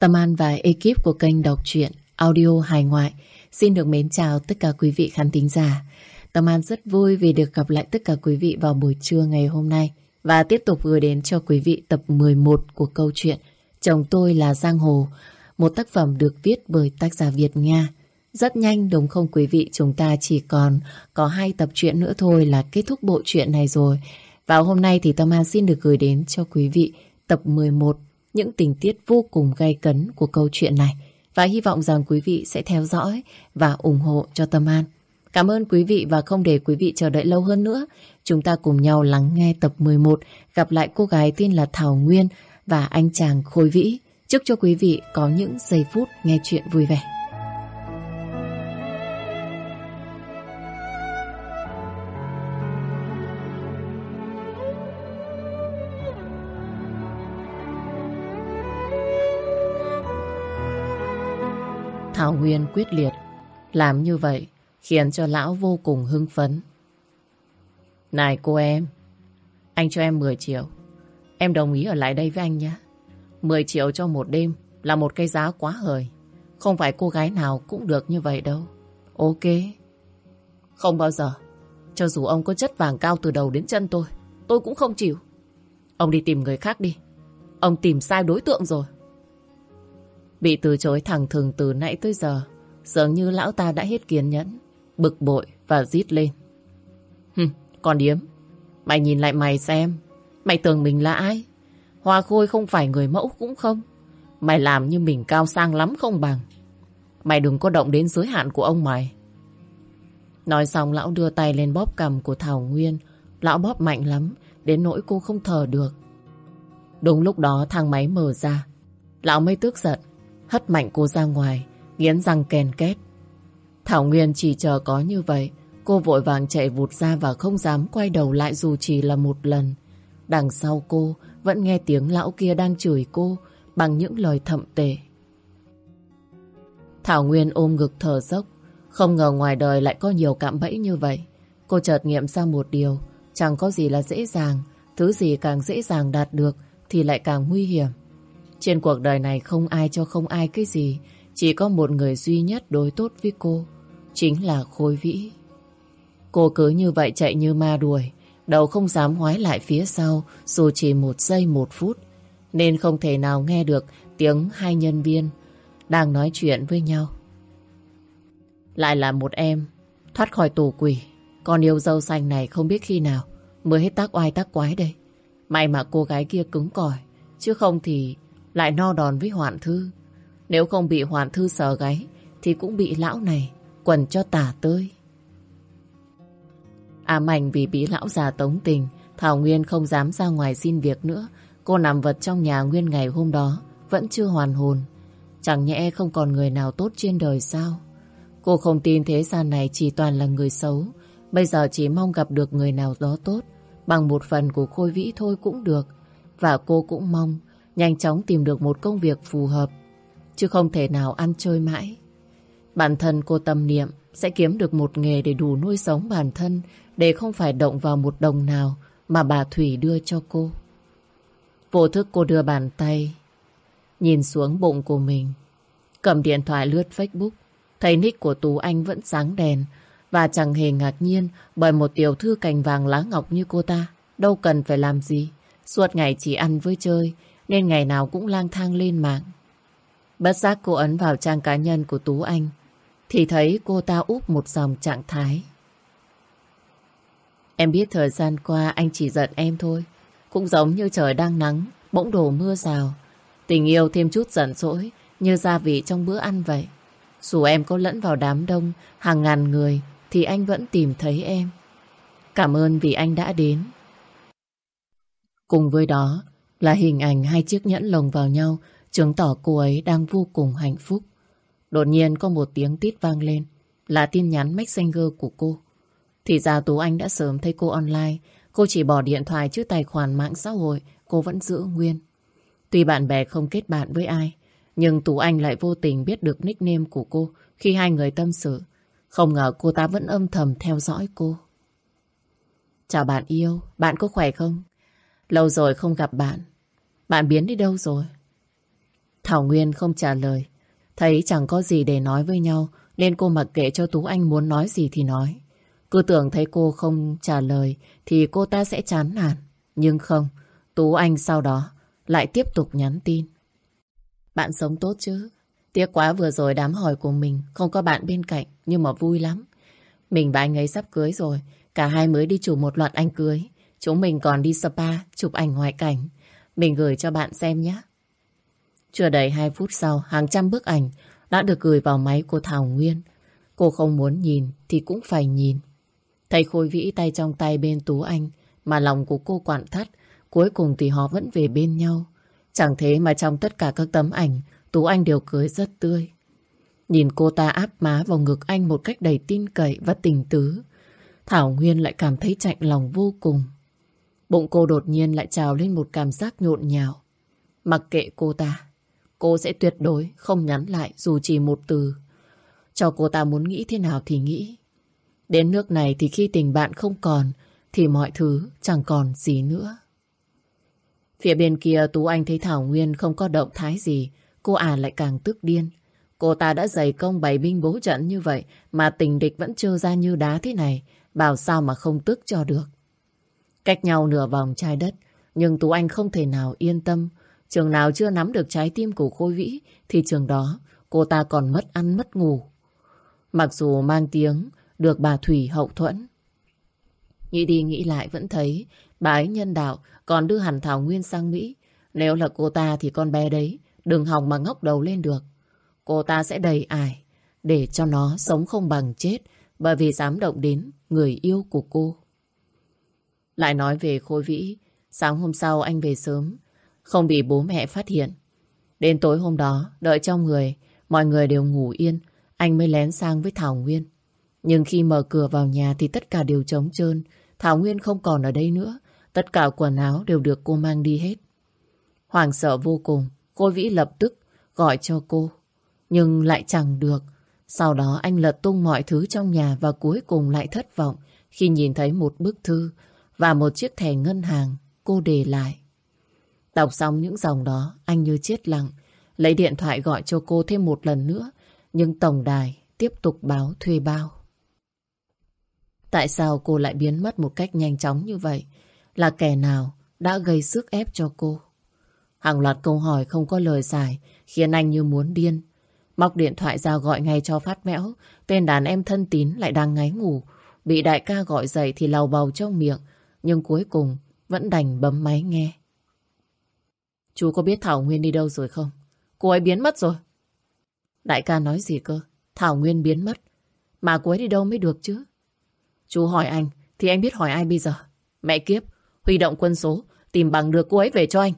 Tâm An và ekip của kênh đọc truyện audio hài ngoại xin được mến chào tất cả quý vị khán thính giả. Tâm An rất vui vì được gặp lại tất cả quý vị vào buổi trưa ngày hôm nay và tiếp tục gửi đến cho quý vị tập 11 của câu chuyện Chồng tôi là Giang Hồ, một tác phẩm được viết bởi tác giả Việt Nga. Rất nhanh đúng không quý vị, chúng ta chỉ còn có hai tập truyện nữa thôi là kết thúc bộ truyện này rồi. Và hôm nay thì Tâm An xin được gửi đến cho quý vị tập 11 những tình tiết vô cùng gay cấn của câu chuyện này. Và hy vọng rằng quý vị sẽ theo dõi và ủng hộ cho Tâm An. Cảm ơn quý vị và không để quý vị chờ đợi lâu hơn nữa. Chúng ta cùng nhau lắng nghe tập 11 gặp lại cô gái tên là Thảo Nguyên và anh chàng Khôi Vĩ. Chúc cho quý vị có những giây phút nghe chuyện vui vẻ. Thảo Nguyên quyết liệt. Làm như vậy khiến cho lão vô cùng hưng phấn. Này cô em, anh cho em 10 triệu. Em đồng ý ở lại đây với anh nhé. 10 triệu cho một đêm là một cái giá quá hời. Không phải cô gái nào cũng được như vậy đâu. Ok. Không bao giờ. Cho dù ông có chất vàng cao từ đầu đến chân tôi, tôi cũng không chịu. Ông đi tìm người khác đi. Ông tìm sai đối tượng rồi. Bị từ chối thẳng thừng từ nãy tới giờ, dường như lão ta đã hết kiên nhẫn, bực bội và rít lên. hừ con điếm, mày nhìn lại mày xem, mày tưởng mình là ai? Hoa Khôi không phải người mẫu cũng không. Mày làm như mình cao sang lắm không bằng. Mày đừng có động đến giới hạn của ông mày. Nói xong lão đưa tay lên bóp cầm của Thảo Nguyên. Lão bóp mạnh lắm, đến nỗi cô không thở được. Đúng lúc đó thang máy mở ra. Lão mới tức giận, hất mạnh cô ra ngoài, nghiến răng kèn két. Thảo Nguyên chỉ chờ có như vậy, cô vội vàng chạy vụt ra và không dám quay đầu lại dù chỉ là một lần. Đằng sau cô vẫn nghe tiếng lão kia đang chửi cô bằng những lời thậm tệ. Thảo Nguyên ôm ngực thở dốc, không ngờ ngoài đời lại có nhiều cạm bẫy như vậy. Cô chợt nghiệm ra một điều, chẳng có gì là dễ dàng, thứ gì càng dễ dàng đạt được thì lại càng nguy hiểm. Trên cuộc đời này không ai cho không ai cái gì, chỉ có một người duy nhất đối tốt với cô, chính là Khôi Vĩ. Cô cứ như vậy chạy như ma đuổi, đầu không dám ngoái lại phía sau dù chỉ một giây một phút, nên không thể nào nghe được tiếng hai nhân viên đang nói chuyện với nhau. Lại là một em thoát khỏi tù quỷ, con yêu dâu xanh này không biết khi nào mới hết tác oai tác quái đây. May mà cô gái kia cứng cỏi, chứ không thì lại no đòn với Hoạn Thư. Nếu không bị Hoạn Thư sờ gáy, thì cũng bị lão này quần cho tả tơi. Ám ảnh vì bí lão già tống tình, Thảo Nguyên không dám ra ngoài xin việc nữa. Cô nằm vật trong nhà Nguyên ngày hôm đó, vẫn chưa hoàn hồn. Chẳng nhẽ không còn người nào tốt trên đời sao? Cô không tin thế gian này chỉ toàn là người xấu. Bây giờ chỉ mong gặp được người nào đó tốt. Bằng một phần của Khôi Vĩ thôi cũng được. Và cô cũng mong nhanh chóng tìm được một công việc phù hợp, chứ không thể nào ăn chơi mãi. Bản thân cô tâm niệm sẽ kiếm được một nghề để đủ nuôi sống bản thân, để không phải động vào một đồng nào mà bà Thủy đưa cho cô. Vô thức cô đưa bàn tay, nhìn xuống bụng của mình, cầm điện thoại lướt Facebook, thấy nick của Tú Anh vẫn sáng đèn, và chẳng hề ngạc nhiên bởi một tiểu thư cành vàng lá ngọc như cô ta. Đâu cần phải làm gì. Suốt ngày chỉ ăn với chơi, nên ngày nào cũng lang thang lên mạng. Bất giác cô ấn vào trang cá nhân của Tú Anh thì thấy cô ta úp một dòng trạng thái. Em biết thời gian qua anh chỉ giận em thôi. Cũng giống như trời đang nắng, bỗng đổ mưa rào. Tình yêu thêm chút giận dỗi như gia vị trong bữa ăn vậy. Dù em có lẫn vào đám đông, hàng ngàn người, thì anh vẫn tìm thấy em. Cảm ơn vì anh đã đến. Cùng với đó, là hình ảnh hai chiếc nhẫn lồng vào nhau, chứng tỏ cô ấy đang vô cùng hạnh phúc. Đột nhiên có một tiếng tít vang lên, là tin nhắn messenger của cô. Thì ra Tú Anh đã sớm thấy cô online, cô chỉ bỏ điện thoại chứ tài khoản mạng xã hội cô vẫn giữ nguyên. Tuy bạn bè không kết bạn với ai, nhưng Tú Anh lại vô tình biết được nickname của cô khi hai người tâm sự. Không ngờ cô ta vẫn âm thầm theo dõi cô. Chào bạn yêu, bạn có khỏe không? Lâu rồi không gặp bạn. Bạn biến đi đâu rồi? Thảo Nguyên không trả lời. Thấy chẳng có gì để nói với nhau, nên cô mặc kệ cho Tú Anh muốn nói gì thì nói. Cứ tưởng thấy cô không trả lời thì cô ta sẽ chán nản. Nhưng không, Tú Anh sau đó lại tiếp tục nhắn tin. Bạn sống tốt chứ? Tiếc quá vừa rồi đám hỏi của mình không có bạn bên cạnh nhưng mà vui lắm. Mình và anh ấy sắp cưới rồi. Cả hai mới đi chụp một loạt anh cưới. Chúng mình còn đi spa chụp ảnh ngoại cảnh. Mình gửi cho bạn xem nhé. Chưa đầy 2 phút sau, hàng trăm bức ảnh đã được gửi vào máy của Thảo Nguyên. Cô không muốn nhìn thì cũng phải nhìn. Thầy Khôi Vĩ tay trong tay bên Tú Anh mà lòng của cô quặn thắt. Cuối cùng thì họ vẫn về bên nhau. Chẳng thế mà trong tất cả các tấm ảnh Tú Anh đều cười rất tươi. Nhìn cô ta áp má vào ngực anh một cách đầy tin cậy và tình tứ. Thảo Nguyên lại cảm thấy chạnh lòng vô cùng. Bụng cô đột nhiên lại trào lên một cảm giác nhộn nhào. Mặc kệ cô ta, cô sẽ tuyệt đối không nhắn lại dù chỉ một từ. Cho cô ta muốn nghĩ thế nào thì nghĩ. Đến nước này thì khi tình bạn không còn, thì mọi thứ chẳng còn gì nữa. Phía bên kia Tú Anh thấy Thảo Nguyên không có động thái gì, cô à lại càng tức điên. Cô ta đã dày công bày binh bố trận như vậy mà tình địch vẫn trơ ra như đá thế này, bảo sao mà không tức cho được. Cách nhau nửa vòng trái đất, nhưng Tú Anh không thể nào yên tâm. Trường nào chưa nắm được trái tim của Khôi Vĩ, thì trường đó cô ta còn mất ăn mất ngủ. Mặc dù mang tiếng được bà Thủy hậu thuẫn. Nghĩ đi nghĩ lại vẫn thấy bà ấy nhân đạo còn đưa hẳn Thảo Nguyên sang Mỹ. Nếu là cô ta thì con bé đấy đừng hòng mà ngóc đầu lên được. Cô ta sẽ đầy ải để cho nó sống không bằng chết bởi vì dám động đến người yêu của cô. Lại nói về Khôi Vĩ, sáng hôm sau anh về sớm, không bị bố mẹ phát hiện. Đến tối hôm đó, đợi trong người, mọi người đều ngủ yên, anh mới lén sang với Thảo Nguyên. Nhưng khi mở cửa vào nhà thì tất cả đều trống trơn, Thảo Nguyên không còn ở đây nữa, tất cả quần áo đều được cô mang đi hết. Hoàng sợ vô cùng, Khôi Vĩ lập tức gọi cho cô, nhưng lại chẳng được. Sau đó anh lật tung mọi thứ trong nhà và cuối cùng lại thất vọng khi nhìn thấy một bức thư và một chiếc thẻ ngân hàng cô để lại. Đọc xong những dòng đó, anh như chết lặng, lấy điện thoại gọi cho cô thêm một lần nữa, nhưng tổng đài tiếp tục báo thuê bao. Tại sao cô lại biến mất một cách nhanh chóng như vậy? Là kẻ nào đã gây sức ép cho cô? Hàng loạt câu hỏi không có lời giải khiến anh như muốn điên. Móc điện thoại ra gọi ngay cho phát mẽo, tên đàn em thân tín lại đang ngáy ngủ. Bị đại ca gọi dậy thì lầu bầu trong miệng, nhưng cuối cùng vẫn đành bấm máy nghe. Chú có biết Thảo Nguyên đi đâu rồi không? Cô ấy biến mất rồi. Đại ca nói gì cơ? Thảo Nguyên biến mất. Mà cô ấy đi đâu mới được chứ? Chú hỏi anh, thì anh biết hỏi ai bây giờ? Mẹ kiếp, huy động quân số, tìm bằng được cô ấy về cho anh.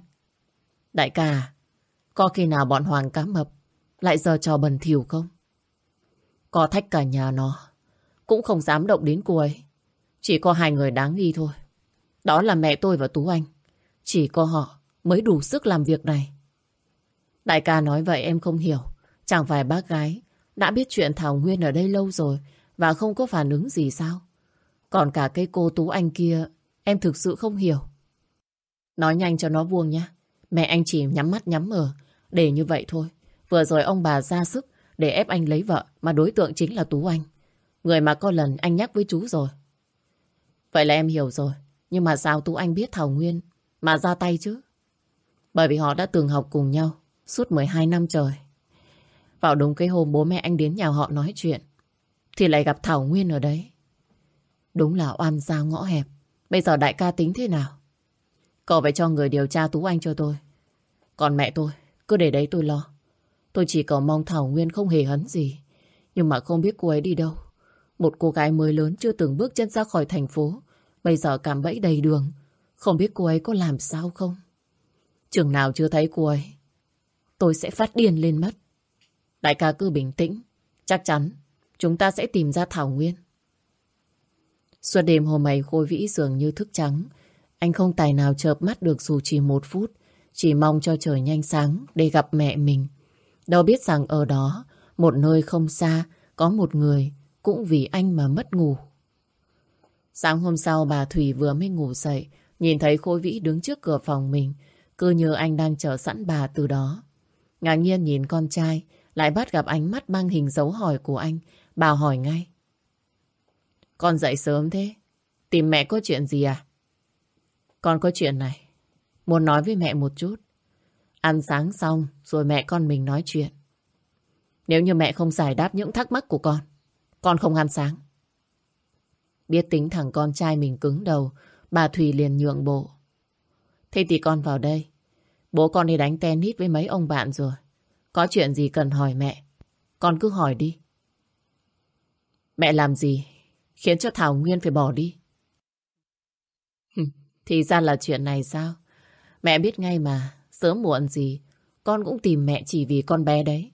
Đại ca, à, có khi nào bọn Hoàng cá mập lại giờ trò bẩn thỉu không? Có thách cả nhà nó, cũng không dám động đến cô ấy. Chỉ có hai người đáng nghi thôi. Đó là mẹ tôi và Tú Anh. Chỉ có họ mới đủ sức làm việc này. Đại ca nói vậy em không hiểu. Chẳng phải bác gái đã biết chuyện Thảo Nguyên ở đây lâu rồi và không có phản ứng gì sao? Còn cả cái cô Tú Anh kia, em thực sự không hiểu. Nói nhanh cho nó vuông nhá. Mẹ anh chỉ nhắm mắt nhắm mở, để như vậy thôi. Vừa rồi ông bà ra sức để ép anh lấy vợ, mà đối tượng chính là Tú Anh. Người mà có lần anh nhắc với chú rồi. Vậy là em hiểu rồi. Nhưng mà sao Tú Anh biết Thảo Nguyên mà ra tay chứ? Bởi vì họ đã từng học cùng nhau suốt 12 năm trời. Vào đúng cái hôm bố mẹ anh đến nhà họ nói chuyện thì lại gặp Thảo Nguyên ở đấy. Đúng là oan gia ngõ hẹp. Bây giờ đại ca tính thế nào? Cậu phải cho người điều tra Tú Anh cho tôi. Còn mẹ tôi, cứ để đấy tôi lo. Tôi chỉ cầu mong Thảo Nguyên không hề hấn gì. Nhưng mà không biết cô ấy đi đâu. Một cô gái mới lớn chưa từng bước chân ra khỏi thành phố. Bây giờ cảm bẫy đầy đường. Không biết cô ấy có làm sao không? Chừng nào chưa thấy cô ấy, tôi sẽ phát điên lên mất. Đại ca cứ bình tĩnh. Chắc chắn chúng ta sẽ tìm ra Thảo Nguyên. Suốt đêm hôm ấy Khôi Vĩ dường như thức trắng. Anh không tài nào chợp mắt được dù chỉ một phút. Chỉ mong cho trời nhanh sáng để gặp mẹ mình. Đâu biết rằng ở đó, một nơi không xa, có một người cũng vì anh mà mất ngủ. Sáng hôm sau bà Thủy vừa mới ngủ dậy, nhìn thấy Khôi Vĩ đứng trước cửa phòng mình, cứ như anh đang chờ sẵn bà từ đó. Ngạc nhiên nhìn con trai, lại bắt gặp ánh mắt mang hình dấu hỏi của anh. Bà hỏi ngay. Con dậy sớm thế? Tìm mẹ có chuyện gì à? Con có chuyện này. Muốn nói với mẹ một chút. Ăn sáng xong rồi mẹ con mình nói chuyện. Nếu như mẹ không giải đáp những thắc mắc của con, con không ăn sáng. Biết tính thằng con trai mình cứng đầu, bà Thùy liền nhượng bộ. Thế thì con vào đây. Bố con đi đánh tennis với mấy ông bạn rồi. Có chuyện gì cần hỏi mẹ. Con cứ hỏi đi. Mẹ làm gì khiến cho Thảo Nguyên phải bỏ đi? thì ra là chuyện này sao? Mẹ biết ngay mà, sớm muộn gì, con cũng tìm mẹ chỉ vì con bé đấy.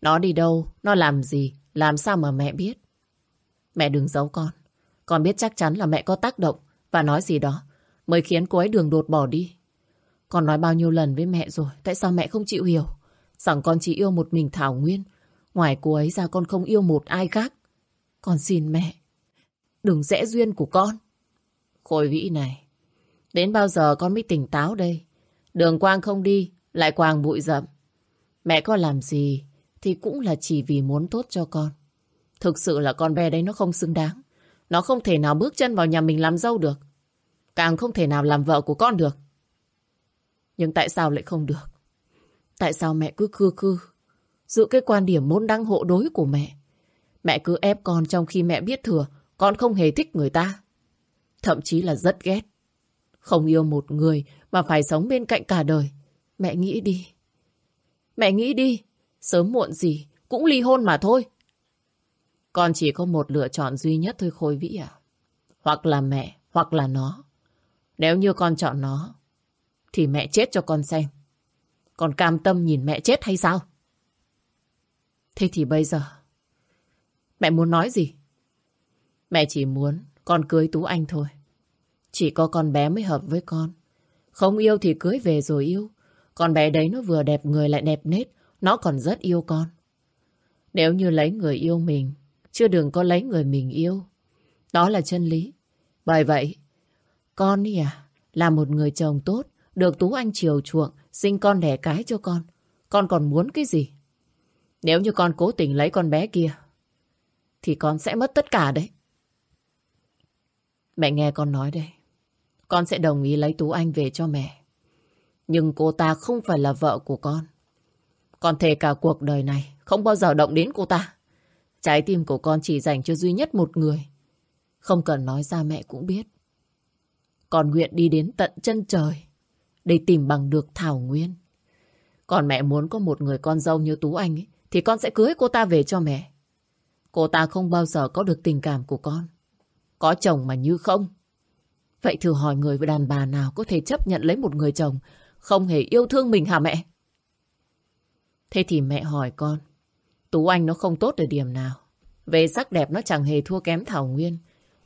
Nó đi đâu, nó làm gì, làm sao mà mẹ biết? Mẹ đừng giấu con. Con biết chắc chắn là mẹ có tác động và nói gì đó mới khiến cô ấy đường đột bỏ đi. Con nói bao nhiêu lần với mẹ rồi, tại sao mẹ không chịu hiểu? Rằng con chỉ yêu một mình Thảo Nguyên. Ngoài cô ấy ra con không yêu một ai khác. Con xin mẹ, đừng rẽ duyên của con. Khôi vĩ này, đến bao giờ con mới tỉnh táo đây? Đường quang không đi, lại quàng bụi rậm. Mẹ có làm gì thì cũng là chỉ vì muốn tốt cho con. Thực sự là con bé đấy nó không xứng đáng. Nó không thể nào bước chân vào nhà mình làm dâu được. Càng không thể nào làm vợ của con được. Nhưng tại sao lại không được? Tại sao mẹ cứ khư khư giữ cái quan điểm môn đăng hộ đối của mẹ? Mẹ cứ ép con trong khi mẹ biết thừa, con không hề thích người ta. Thậm chí là rất ghét. Không yêu một người mà phải sống bên cạnh cả đời. Mẹ nghĩ đi. Mẹ nghĩ đi. Sớm muộn gì cũng ly hôn mà thôi. Con chỉ có một lựa chọn duy nhất thôi Khôi Vĩ à. Hoặc là mẹ, hoặc là nó. Nếu như con chọn nó, thì mẹ chết cho con xem. Con cam tâm nhìn mẹ chết hay sao? Thế thì bây giờ, mẹ muốn nói gì? Mẹ chỉ muốn con cưới Tú Anh thôi. Chỉ có con bé mới hợp với con. Không yêu thì cưới về rồi yêu. Con bé đấy nó vừa đẹp người lại đẹp nết. Nó còn rất yêu con. Nếu như lấy người yêu mình, chưa đừng có lấy người mình yêu. Đó là chân lý. Bởi vậy, con đi à, là một người chồng tốt, được Tú Anh chiều chuộng, sinh con đẻ cái cho con. Con còn muốn cái gì? Nếu như con cố tình lấy con bé kia, thì con sẽ mất tất cả đấy. Mẹ nghe con nói đây. Con sẽ đồng ý lấy Tú Anh về cho mẹ. Nhưng cô ta không phải là vợ của con. Con thề cả cuộc đời này không bao giờ động đến cô ta. Trái tim của con chỉ dành cho duy nhất một người. Không cần nói ra mẹ cũng biết. Con nguyện đi đến tận chân trời để tìm bằng được Thảo Nguyên. Còn mẹ muốn có một người con dâu như Tú Anh ấy, thì con sẽ cưới cô ta về cho mẹ. Cô ta không bao giờ có được tình cảm của con. Có chồng mà như không. Vậy thử hỏi người đàn bà nào có thể chấp nhận lấy một người chồng không hề yêu thương mình hả mẹ? Thế thì mẹ hỏi con, Tú Anh nó không tốt ở điểm nào? Về sắc đẹp nó chẳng hề thua kém Thảo Nguyên.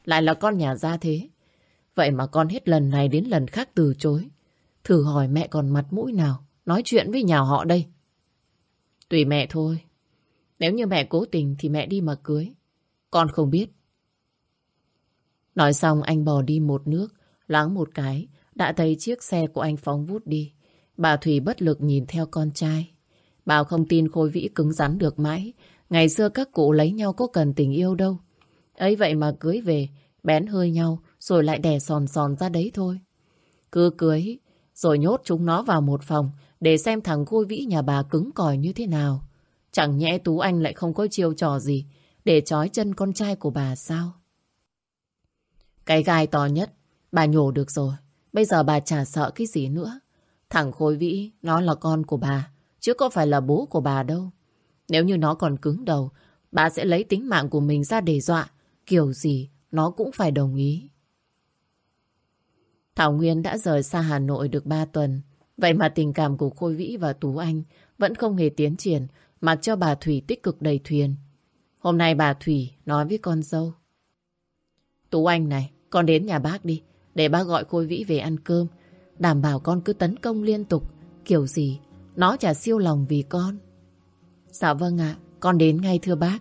Lại là con nhà gia thế. Vậy mà con hết lần này đến lần khác từ chối. Thử hỏi mẹ còn mặt mũi nào nói chuyện với nhà họ đây. Tùy mẹ thôi. Nếu như mẹ cố tình thì mẹ đi mà cưới. Con không biết. Nói xong anh bò đi một nước, láng một cái, đã thấy chiếc xe của anh phóng vút đi. Bà Thủy bất lực nhìn theo con trai. Bảo không tin Khôi Vĩ cứng rắn được mãi. Ngày xưa các cụ lấy nhau có cần tình yêu đâu. ấy vậy mà cưới về, bén hơi nhau, rồi lại đẻ sòn sòn ra đấy thôi. Cứ cưới, rồi nhốt chúng nó vào một phòng, để xem thằng Khôi Vĩ nhà bà cứng cỏi như thế nào. Chẳng nhẽ Tú Anh lại không có chiêu trò gì, để trói chân con trai của bà sao? Cái gai to nhất, bà nhổ được rồi. Bây giờ bà chả sợ cái gì nữa. Thằng Khôi Vĩ, nó là con của bà, chứ có phải là bố của bà đâu. Nếu như nó còn cứng đầu, bà sẽ lấy tính mạng của mình ra để dọa. Kiểu gì, nó cũng phải đồng ý. Thảo Nguyên đã rời xa Hà Nội được 3 tuần. Vậy mà tình cảm của Khôi Vĩ và Tú Anh vẫn không hề tiến triển, mặc cho bà Thủy tích cực đầy thuyền. Hôm nay bà Thủy nói với con dâu. Tú Anh này, con đến nhà bác đi, để bác gọi Khôi Vĩ về ăn cơm. Đảm bảo con cứ tấn công liên tục, kiểu gì, nó chả siêu lòng vì con. Dạ vâng ạ, con đến ngay thưa bác.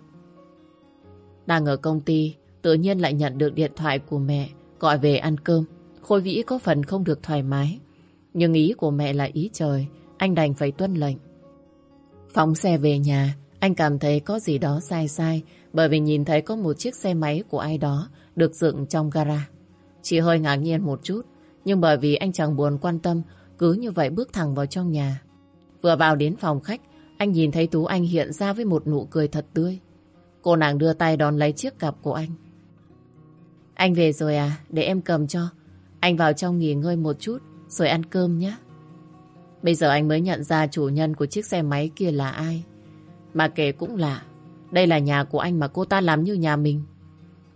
Đang ở công ty, tự nhiên lại nhận được điện thoại của mẹ, gọi về ăn cơm. Khôi Vĩ có phần không được thoải mái. Nhưng ý của mẹ là ý trời, anh đành phải tuân lệnh. Phóng xe về nhà, anh cảm thấy có gì đó sai sai bởi vì nhìn thấy có một chiếc xe máy của ai đó được dựng trong gara. Chỉ hơi ngạc nhiên một chút, nhưng bởi vì anh chẳng buồn quan tâm, cứ như vậy bước thẳng vào trong nhà. Vừa vào đến phòng khách, anh nhìn thấy Tú Anh hiện ra với một nụ cười thật tươi. Cô nàng đưa tay đón lấy chiếc cặp của anh. Anh về rồi à? Để em cầm cho. Anh vào trong nghỉ ngơi một chút, rồi ăn cơm nhé. Bây giờ anh mới nhận ra chủ nhân của chiếc xe máy kia là ai. Mà kể cũng lạ. Đây là nhà của anh mà cô ta làm như nhà mình.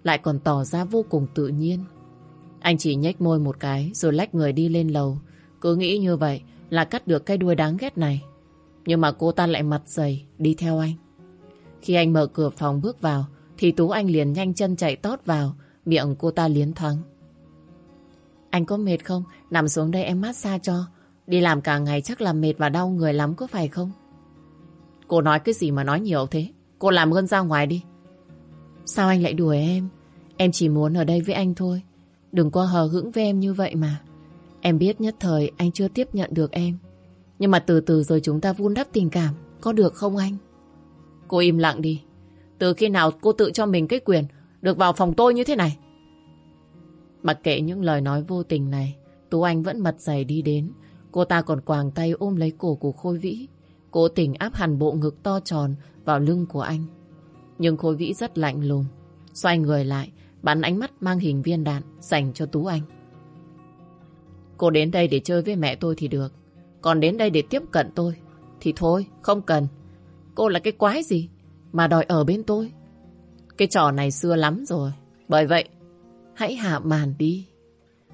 Lại còn tỏ ra vô cùng tự nhiên. Anh chỉ nhếch môi một cái rồi lách người đi lên lầu. Cứ nghĩ như vậy là cắt được cái đuôi đáng ghét này. Nhưng mà cô ta lại mặt dày, đi theo anh. Khi anh mở cửa phòng bước vào, thì Tú Anh liền nhanh chân chạy tót vào, miệng cô ta liến thoáng. Anh có mệt không? Nằm xuống đây em massage cho. Đi làm cả ngày chắc là mệt và đau người lắm có phải không? Cô nói cái gì mà nói nhiều thế? Cô làm ơn ra ngoài đi. Sao anh lại đuổi em? Em chỉ muốn ở đây với anh thôi. Đừng có hờ hững với em như vậy mà. Em biết nhất thời anh chưa tiếp nhận được em. Nhưng mà từ từ rồi chúng ta vun đắp tình cảm. Có được không anh? Cô im lặng đi. Từ khi nào cô tự cho mình cái quyền được vào phòng tôi như thế này? Mặc kệ những lời nói vô tình này, Tú Anh vẫn mặt dày đi đến. Cô ta còn quàng tay ôm lấy cổ của Khôi Vĩ. Cố tình áp hẳn bộ ngực to tròn vào lưng của anh. Nhưng Khôi Vĩ rất lạnh lùng. Xoay người lại, bắn ánh mắt mang hình viên đạn dành cho Tú Anh. Cô đến đây để chơi với mẹ tôi thì được. Còn đến đây để tiếp cận tôi thì thôi, không cần. Cô là cái quái gì mà đòi ở bên tôi? Cái trò này xưa lắm rồi. Bởi vậy, hãy hạ màn đi.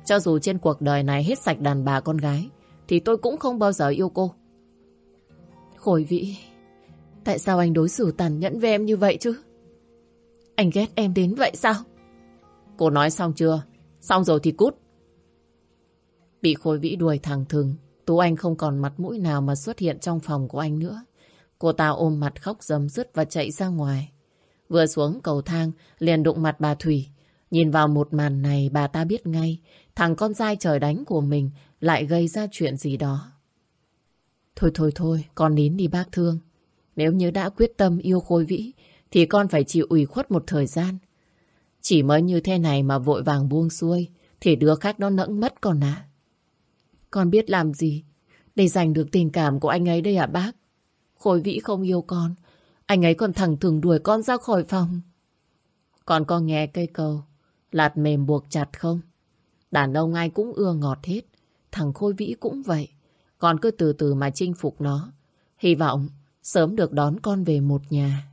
Cho dù trên cuộc đời này hết sạch đàn bà con gái, thì tôi cũng không bao giờ yêu cô. khổi vĩ, tại sao anh đối xử tàn nhẫn với em như vậy chứ? Anh ghét em đến vậy sao? Cô nói xong chưa? Xong rồi thì cút. Bị Khôi Vĩ đuổi thẳng thừng, Tú Anh không còn mặt mũi nào mà xuất hiện trong phòng của anh nữa. Cô ta ôm mặt khóc dầm dứt và chạy ra ngoài. Vừa xuống cầu thang, liền đụng mặt bà Thủy. Nhìn vào một màn này, bà ta biết ngay, thằng con trai trời đánh của mình lại gây ra chuyện gì đó. Thôi thôi thôi, con nín đi bác thương. Nếu như đã quyết tâm yêu Khôi Vĩ, thì con phải chịu ủy khuất một thời gian. Chỉ mới như thế này mà vội vàng buông xuôi, thì đứa khác nó nẫng mất con ạ. Con biết làm gì để giành được tình cảm của anh ấy đây à bác? Khôi Vĩ không yêu con, anh ấy còn thẳng thường đuổi con ra khỏi phòng. Con có nghe cây cầu, lạt mềm buộc chặt không? Đàn ông ai cũng ưa ngọt hết, thằng Khôi Vĩ cũng vậy. Con cứ từ từ mà chinh phục nó. Hy vọng sớm được đón con về một nhà.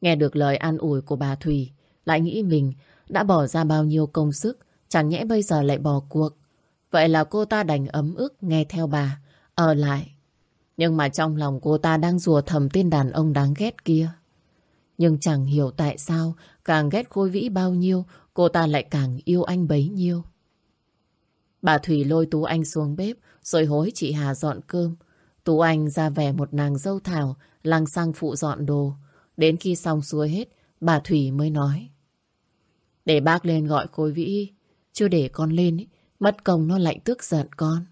Nghe được lời an ủi của bà Thùy, lại nghĩ mình đã bỏ ra bao nhiêu công sức, chẳng nhẽ bây giờ lại bỏ cuộc. Vậy là cô ta đành ấm ức nghe theo bà, ở lại. Nhưng mà trong lòng cô ta đang rùa thầm tên đàn ông đáng ghét kia. Nhưng chẳng hiểu tại sao càng ghét Khôi Vĩ bao nhiêu, cô ta lại càng yêu anh bấy nhiêu. Bà Thủy lôi Tú Anh xuống bếp, rồi hối chị Hà dọn cơm. Tú Anh ra vẻ một nàng dâu thảo, lăng sang phụ dọn đồ. Đến khi xong xuôi hết, bà Thủy mới nói. Để bác lên gọi Khôi Vĩ, chưa để con lên, mất công nó lạnh tức giận con.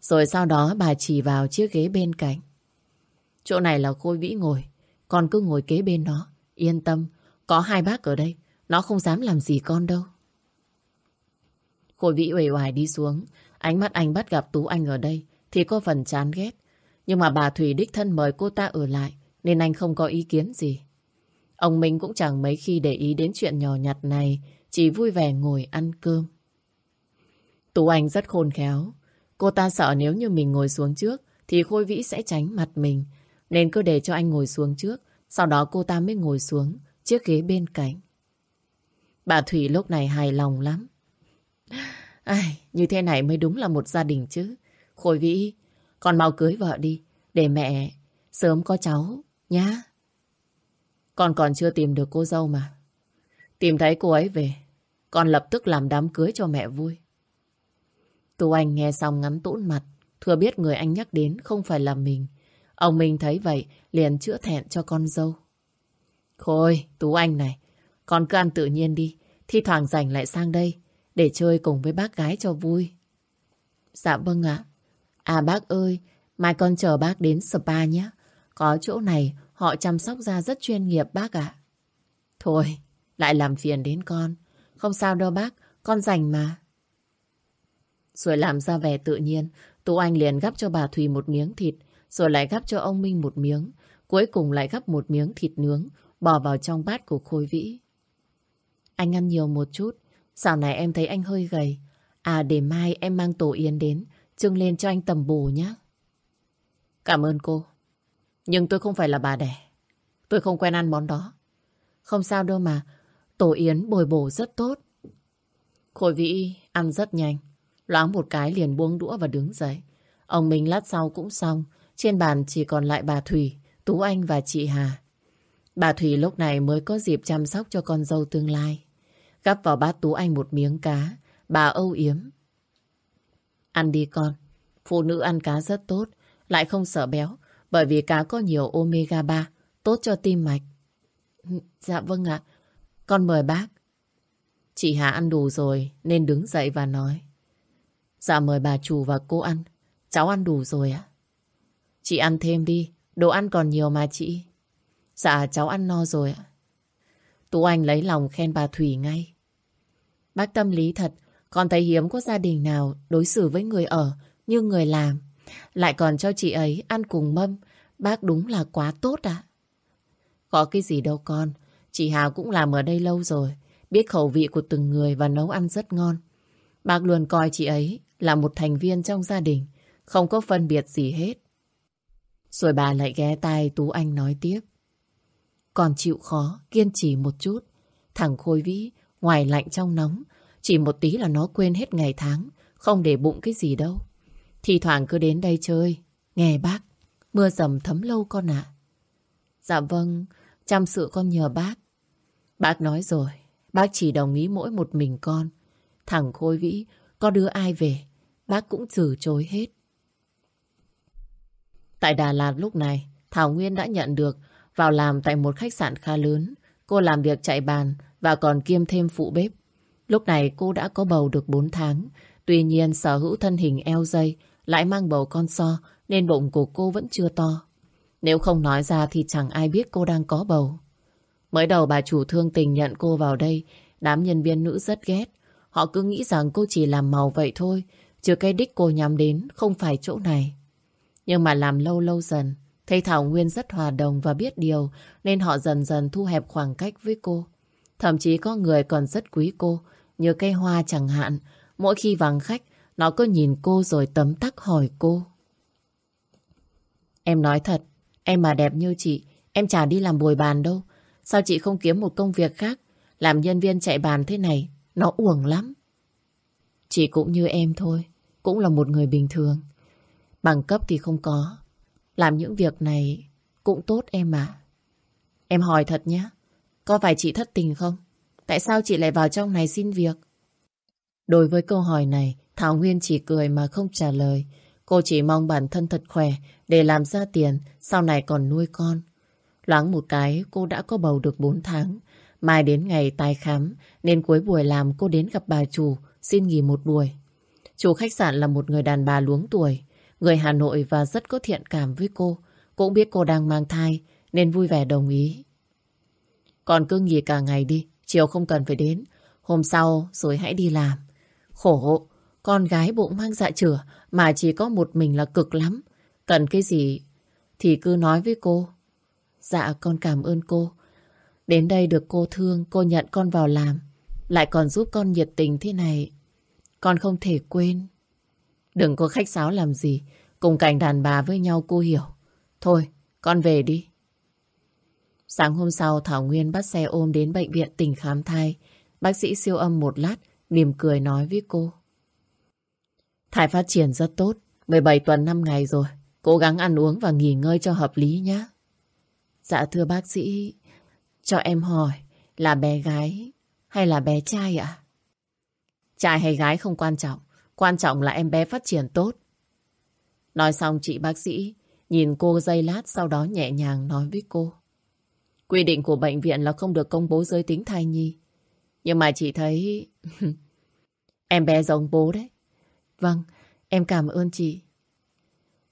Rồi sau đó bà chỉ vào chiếc ghế bên cạnh. Chỗ này là Khôi Vĩ ngồi, con cứ ngồi kế bên nó. Yên tâm, có hai bác ở đây, nó không dám làm gì con đâu. Khôi Vĩ uể oải đi xuống, ánh mắt anh bắt gặp Tú Anh ở đây thì có phần chán ghét. Nhưng mà bà Thủy đích thân mời cô ta ở lại nên anh không có ý kiến gì. Ông Minh cũng chẳng mấy khi để ý đến chuyện nhỏ nhặt này, chỉ vui vẻ ngồi ăn cơm. Tú Anh rất khôn khéo. Cô ta sợ nếu như mình ngồi xuống trước thì Khôi Vĩ sẽ tránh mặt mình. Nên cứ để cho anh ngồi xuống trước, sau đó cô ta mới ngồi xuống chiếc ghế bên cạnh. Bà Thủy lúc này hài lòng lắm. Ai, như thế này mới đúng là một gia đình chứ. Khôi Vĩ, con mau cưới vợ đi, để mẹ sớm có cháu, nhá. Con còn chưa tìm được cô dâu mà. Tìm thấy cô ấy về, con lập tức làm đám cưới cho mẹ vui. Tu Anh nghe xong ngắm tũn mặt, thừa biết người anh nhắc đến không phải là mình. Ông Minh thấy vậy, liền chữa thẹn cho con dâu. Khôi, Tú Anh này, con cứ ăn tự nhiên đi, thi thoảng rảnh lại sang đây, để chơi cùng với bác gái cho vui. Dạ vâng ạ. À bác ơi, Mai con chờ bác đến spa nhé. Có chỗ này họ chăm sóc da rất chuyên nghiệp bác ạ. Thôi, lại làm phiền đến con. Không sao đâu bác, con rảnh mà. Rồi làm ra vẻ tự nhiên, Tú Anh liền gắp cho bà Thùy một miếng thịt, rồi lại gắp cho ông Minh một miếng, cuối cùng lại gắp một miếng thịt nướng, bỏ vào trong bát của Khôi Vĩ. Anh ăn nhiều một chút, dạo này em thấy anh hơi gầy. À để mai em mang tổ yến đến, trưng lên cho anh tầm bù nhé. Cảm ơn cô. Nhưng tôi không phải là bà đẻ. Tôi không quen ăn món đó. Không sao đâu mà, tổ yến bồi bổ rất tốt. Khôi Vĩ ăn rất nhanh. Loáng một cái liền buông đũa và đứng dậy. Ông Minh lát sau cũng xong. Trên bàn chỉ còn lại bà Thủy, Tú Anh và chị Hà. Bà Thủy lúc này mới có dịp chăm sóc cho con dâu tương lai. Gắp vào bát Tú Anh một miếng cá. Bà âu yếm. Ăn đi con. Phụ nữ ăn cá rất tốt. Lại không sợ béo. Bởi vì cá có nhiều omega 3. Tốt cho tim mạch. Dạ vâng ạ. Con mời bác. Chị Hà ăn đủ rồi nên đứng dậy và nói. Dạ mời bà chủ và cô ăn. Cháu ăn đủ rồi ạ. Chị ăn thêm đi. Đồ ăn còn nhiều mà chị. Dạ cháu ăn no rồi ạ. Tú Anh lấy lòng khen bà Thủy ngay. Bác tâm lý thật. Con thấy hiếm có gia đình nào đối xử với người ở như người làm. Lại còn cho chị ấy ăn cùng mâm. Bác đúng là quá tốt ạ. Có cái gì đâu con. Chị Hà cũng làm ở đây lâu rồi. Biết khẩu vị của từng người và nấu ăn rất ngon. Bác luôn coi chị ấy là một thành viên trong gia đình, không có phân biệt gì hết. Rồi bà lại ghé tai Tú Anh nói tiếp. Còn chịu khó, kiên trì một chút. Thằng Khôi Vĩ, ngoài lạnh trong nóng, chỉ một tí là nó quên hết ngày tháng, không để bụng cái gì đâu. Thì thoảng cứ đến đây chơi, nghe bác, mưa dầm thấm lâu con ạ. Dạ vâng, chăm sự con nhờ bác. Bác nói rồi, bác chỉ đồng ý mỗi một mình con. Thằng Khôi Vĩ, có đưa ai về, bác cũng từ chối hết. Tại Đà Lạt lúc này, Thảo Nguyên đã nhận được vào làm tại một khách sạn khá lớn. Cô làm việc chạy bàn và còn kiêm thêm phụ bếp. Lúc này cô đã có bầu được 4 tháng. Tuy nhiên sở hữu thân hình eo dây lại mang bầu con so nên bụng của cô vẫn chưa to. Nếu không nói ra thì chẳng ai biết cô đang có bầu. Mới đầu bà chủ thương tình nhận cô vào đây, đám nhân viên nữ rất ghét. Họ cứ nghĩ rằng cô chỉ làm màu vậy thôi, chứ cái đích cô nhắm đến không phải chỗ này. Nhưng mà làm lâu lâu dần, thấy Thảo Nguyên rất hòa đồng và biết điều, nên họ dần dần thu hẹp khoảng cách với cô. Thậm chí có người còn rất quý cô, như cây hoa chẳng hạn. Mỗi khi vắng khách, nó cứ nhìn cô rồi tấm tắc hỏi cô. Em nói thật, em mà đẹp như chị, em chả đi làm bồi bàn đâu. Sao chị không kiếm một công việc khác? Làm nhân viên chạy bàn thế này, nó uổng lắm. Chị cũng như em thôi, cũng là một người bình thường. Bằng cấp thì không có. Làm những việc này cũng tốt em mà. Em hỏi thật nhé, có phải chị thất tình không? Tại sao chị lại vào trong này xin việc? Đối với câu hỏi này, Thảo Nguyên chỉ cười mà không trả lời. Cô chỉ mong bản thân thật khỏe để làm ra tiền, sau này còn nuôi con. Loáng một cái, cô đã có bầu được 4 tháng. Mai đến ngày tài khám, nên cuối buổi làm cô đến gặp bà chủ, xin nghỉ một buổi. Chủ khách sạn là một người đàn bà luống tuổi, người Hà Nội và rất có thiện cảm với cô. Cũng biết cô đang mang thai, nên vui vẻ đồng ý. Còn cứ nghỉ cả ngày đi, chiều không cần phải đến. Hôm sau rồi hãy đi làm. Khổ, con gái bụng mang dạ chửa mà chỉ có một mình là cực lắm. Cần cái gì thì cứ nói với cô. Dạ con cảm ơn cô. Đến đây được cô thương, cô nhận con vào làm. Lại còn giúp con nhiệt tình thế này. Con không thể quên. Đừng có khách sáo làm gì. Cùng cảnh đàn bà với nhau cô hiểu. Thôi, con về đi. Sáng hôm sau Thảo Nguyên bắt xe ôm đến bệnh viện tỉnh khám thai. Bác sĩ siêu âm một lát, mỉm cười nói với cô. Thai phát triển rất tốt, 17 tuần 5 ngày rồi. Cố gắng ăn uống và nghỉ ngơi cho hợp lý nhé. Dạ thưa bác sĩ, cho em hỏi là bé gái hay là bé trai ạ? Trai hay gái không quan trọng, quan trọng là em bé phát triển tốt. Nói xong chị bác sĩ nhìn cô giây lát sau đó nhẹ nhàng nói với cô. Quy định của bệnh viện là không được công bố giới tính thai nhi. Nhưng mà chị thấy em bé giống bố đấy. Vâng, em cảm ơn chị.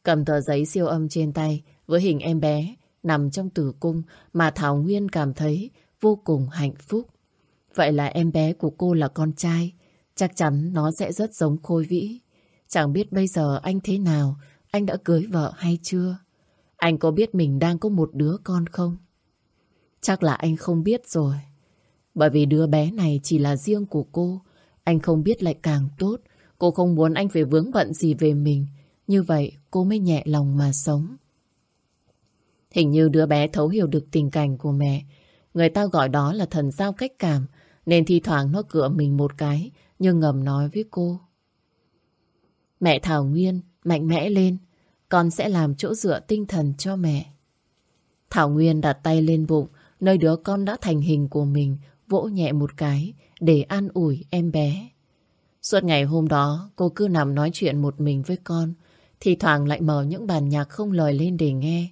Cầm tờ giấy siêu âm trên tay với hình em bé nằm trong tử cung mà Thảo Nguyên cảm thấy vô cùng hạnh phúc. Vậy là em bé của cô là con trai, chắc chắn nó sẽ rất giống Khôi Vĩ. Chẳng biết bây giờ anh thế nào, anh đã cưới vợ hay chưa? Anh có biết mình đang có một đứa con không? Chắc là anh không biết rồi. Bởi vì đứa bé này chỉ là riêng của cô. Anh không biết lại càng tốt. Cô không muốn anh phải vướng bận gì về mình. Như vậy cô mới nhẹ lòng mà sống. Hình như đứa bé thấu hiểu được tình cảnh của mẹ. Người ta gọi đó là thần giao cách cảm. Nên thi thoảng nó cựa mình một cái. Nhưng ngầm nói với cô. Mẹ Thảo Nguyên, mạnh mẽ lên. Con sẽ làm chỗ dựa tinh thần cho mẹ. Thảo Nguyên đặt tay lên bụng, nơi đứa con đã thành hình của mình, vỗ nhẹ một cái để an ủi em bé. Suốt ngày hôm đó, cô cứ nằm nói chuyện một mình với con, thì thoảng lại mở những bản nhạc không lời lên để nghe.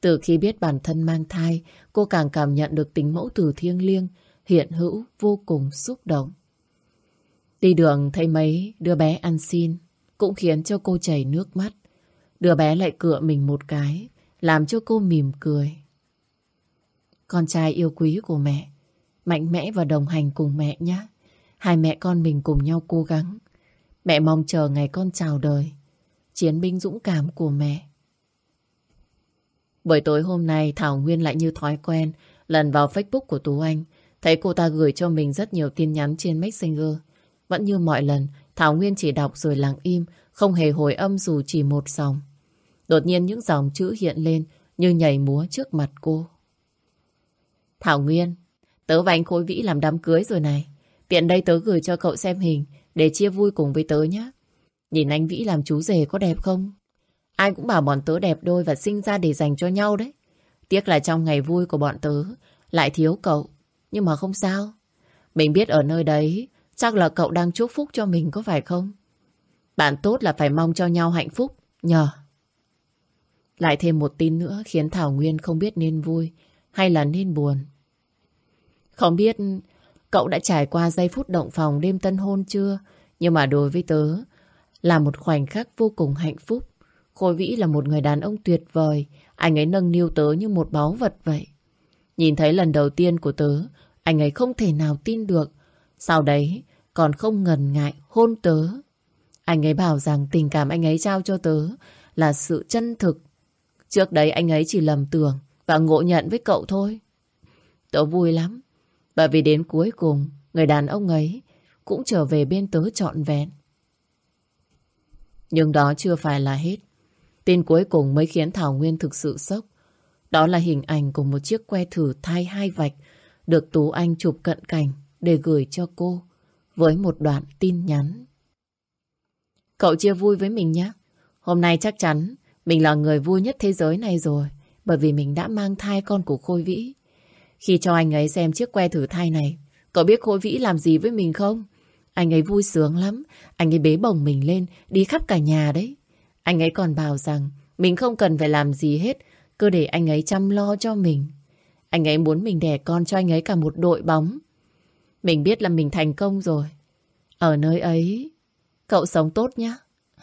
Từ khi biết bản thân mang thai, cô càng cảm nhận được tính mẫu từ thiêng liêng, hiện hữu, vô cùng xúc động. Đi đường thấy mấy đứa bé ăn xin, cũng khiến cho cô chảy nước mắt. Đứa bé lại cựa mình một cái, làm cho cô mỉm cười. Con trai yêu quý của mẹ, mạnh mẽ và đồng hành cùng mẹ nhé. Hai mẹ con mình cùng nhau cố gắng. Mẹ mong chờ ngày con chào đời. Chiến binh dũng cảm của mẹ. Buổi tối hôm nay Thảo Nguyên lại như thói quen lần vào Facebook của Tú Anh. Thấy cô ta gửi cho mình rất nhiều tin nhắn trên Messenger. Vẫn như mọi lần, Thảo Nguyên chỉ đọc rồi lặng im, không hề hồi âm dù chỉ một dòng. Đột nhiên những dòng chữ hiện lên như nhảy múa trước mặt cô. Thảo Nguyên, tớ và anh Khối Vĩ làm đám cưới rồi này. Tiện đây tớ gửi cho cậu xem hình để chia vui cùng với tớ nhé. Nhìn anh Vĩ làm chú rể có đẹp không? Ai cũng bảo bọn tớ đẹp đôi và sinh ra để dành cho nhau đấy. Tiếc là trong ngày vui của bọn tớ lại thiếu cậu. Nhưng mà không sao. Mình biết ở nơi đấy chắc là cậu đang chúc phúc cho mình có phải không? Bạn tốt là phải mong cho nhau hạnh phúc. Nhờ. Lại thêm một tin nữa khiến Thảo Nguyên không biết nên vui hay là nên buồn. Không biết cậu đã trải qua giây phút động phòng đêm tân hôn chưa? Nhưng mà đối với tớ là một khoảnh khắc vô cùng hạnh phúc. Khôi Vĩ là một người đàn ông tuyệt vời. Anh ấy nâng niu tớ như một báu vật vậy. Nhìn thấy lần đầu tiên của tớ, anh ấy không thể nào tin được. Sau đấy, còn không ngần ngại hôn tớ. Anh ấy bảo rằng tình cảm anh ấy trao cho tớ là sự chân thực. Trước đấy anh ấy chỉ lầm tưởng và ngộ nhận với cậu thôi. Tớ vui lắm. Bởi vì đến cuối cùng, người đàn ông ấy cũng trở về bên tớ trọn vẹn. Nhưng đó chưa phải là hết. Tin cuối cùng mới khiến Thảo Nguyên thực sự sốc. Đó là hình ảnh của một chiếc que thử thai hai vạch được Tú Anh chụp cận cảnh để gửi cho cô với một đoạn tin nhắn. Cậu chia vui với mình nhé. Hôm nay chắc chắn mình là người vui nhất thế giới này rồi bởi vì mình đã mang thai con của Khôi Vĩ. Khi cho anh ấy xem chiếc que thử thai này, cậu biết Khôi Vĩ làm gì với mình không? Anh ấy vui sướng lắm. Anh ấy bế bồng mình lên, đi khắp cả nhà đấy. Anh ấy còn bảo rằng mình không cần phải làm gì hết, cứ để anh ấy chăm lo cho mình. Anh ấy muốn mình đẻ con cho anh ấy cả một đội bóng. Mình biết là mình thành công rồi. Ở nơi ấy, cậu sống tốt nhé.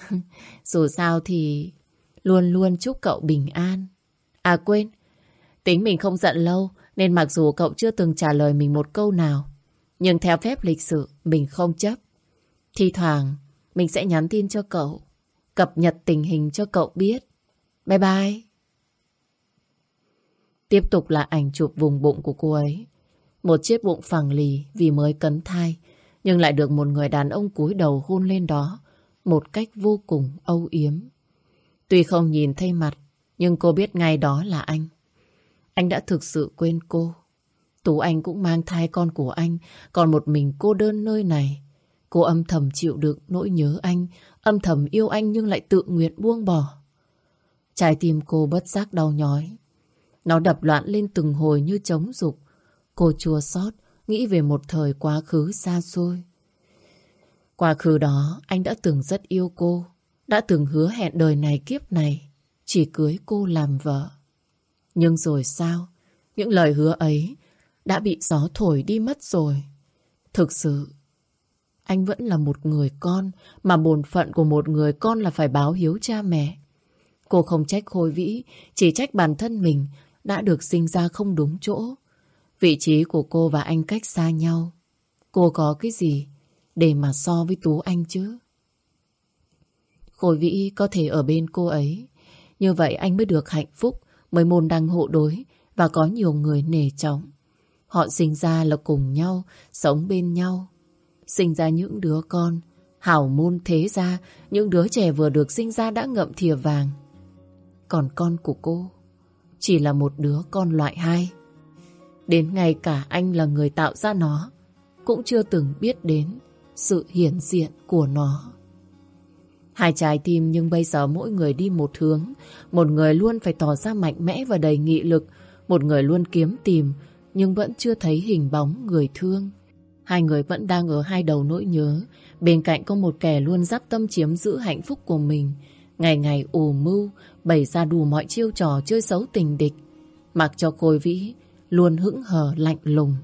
Dù sao thì luôn luôn chúc cậu bình an. À quên, tính mình không giận lâu nên mặc dù cậu chưa từng trả lời mình một câu nào nhưng theo phép lịch sự mình không chấp. Thì thoảng mình sẽ nhắn tin cho cậu cập nhật tình hình cho cậu biết. Bye bye. Tiếp tục là ảnh chụp vùng bụng của cô ấy. Một chiếc bụng phẳng lì vì mới cấn thai nhưng lại được một người đàn ông cúi đầu hôn lên đó một cách vô cùng âu yếm. Tuy không nhìn thấy mặt nhưng cô biết ngay đó là anh. Anh đã thực sự quên cô. Tú Anh cũng mang thai con của anh, còn một mình cô đơn nơi này. Cô âm thầm chịu đựng nỗi nhớ anh, âm thầm yêu anh nhưng lại tự nguyện buông bỏ. Trái tim cô bất giác đau nhói. Nó đập loạn lên từng hồi như trống dục. Cô chua xót nghĩ về một thời quá khứ xa xôi. Quá khứ đó, anh đã từng rất yêu cô, đã từng hứa hẹn đời này kiếp này, chỉ cưới cô làm vợ. Nhưng rồi sao? Những lời hứa ấy đã bị gió thổi đi mất rồi. Thực sự, anh vẫn là một người con, mà bổn phận của một người con là phải báo hiếu cha mẹ. Cô không trách Khôi Vĩ, chỉ trách bản thân mình đã được sinh ra không đúng chỗ. Vị trí của cô và anh cách xa nhau. Cô có cái gì để mà so với Tú Anh chứ? Khôi Vĩ có thể ở bên cô ấy. Như vậy anh mới được hạnh phúc, mới môn đăng hộ đối và có nhiều người nể trọng. Họ sinh ra là cùng nhau, sống bên nhau. Sinh ra những đứa con, hảo môn thế ra, những đứa trẻ vừa được sinh ra đã ngậm thìa vàng. Còn con của cô chỉ là một đứa con loại hai. Đến ngày cả anh là người tạo ra nó, cũng chưa từng biết đến sự hiển diện của nó. Hai trái tim nhưng bây giờ mỗi người đi một hướng. Một người luôn phải tỏ ra mạnh mẽ và đầy nghị lực. Một người luôn kiếm tìm nhưng vẫn chưa thấy hình bóng người thương. Hai người vẫn đang ở hai đầu nỗi nhớ. Bên cạnh có một kẻ luôn dắp tâm chiếm giữ hạnh phúc của mình. Ngày ngày ù mưu, bày ra đủ mọi chiêu trò chơi xấu tình địch. Mặc cho Khôi Vĩ luôn hững hờ, lạnh lùng.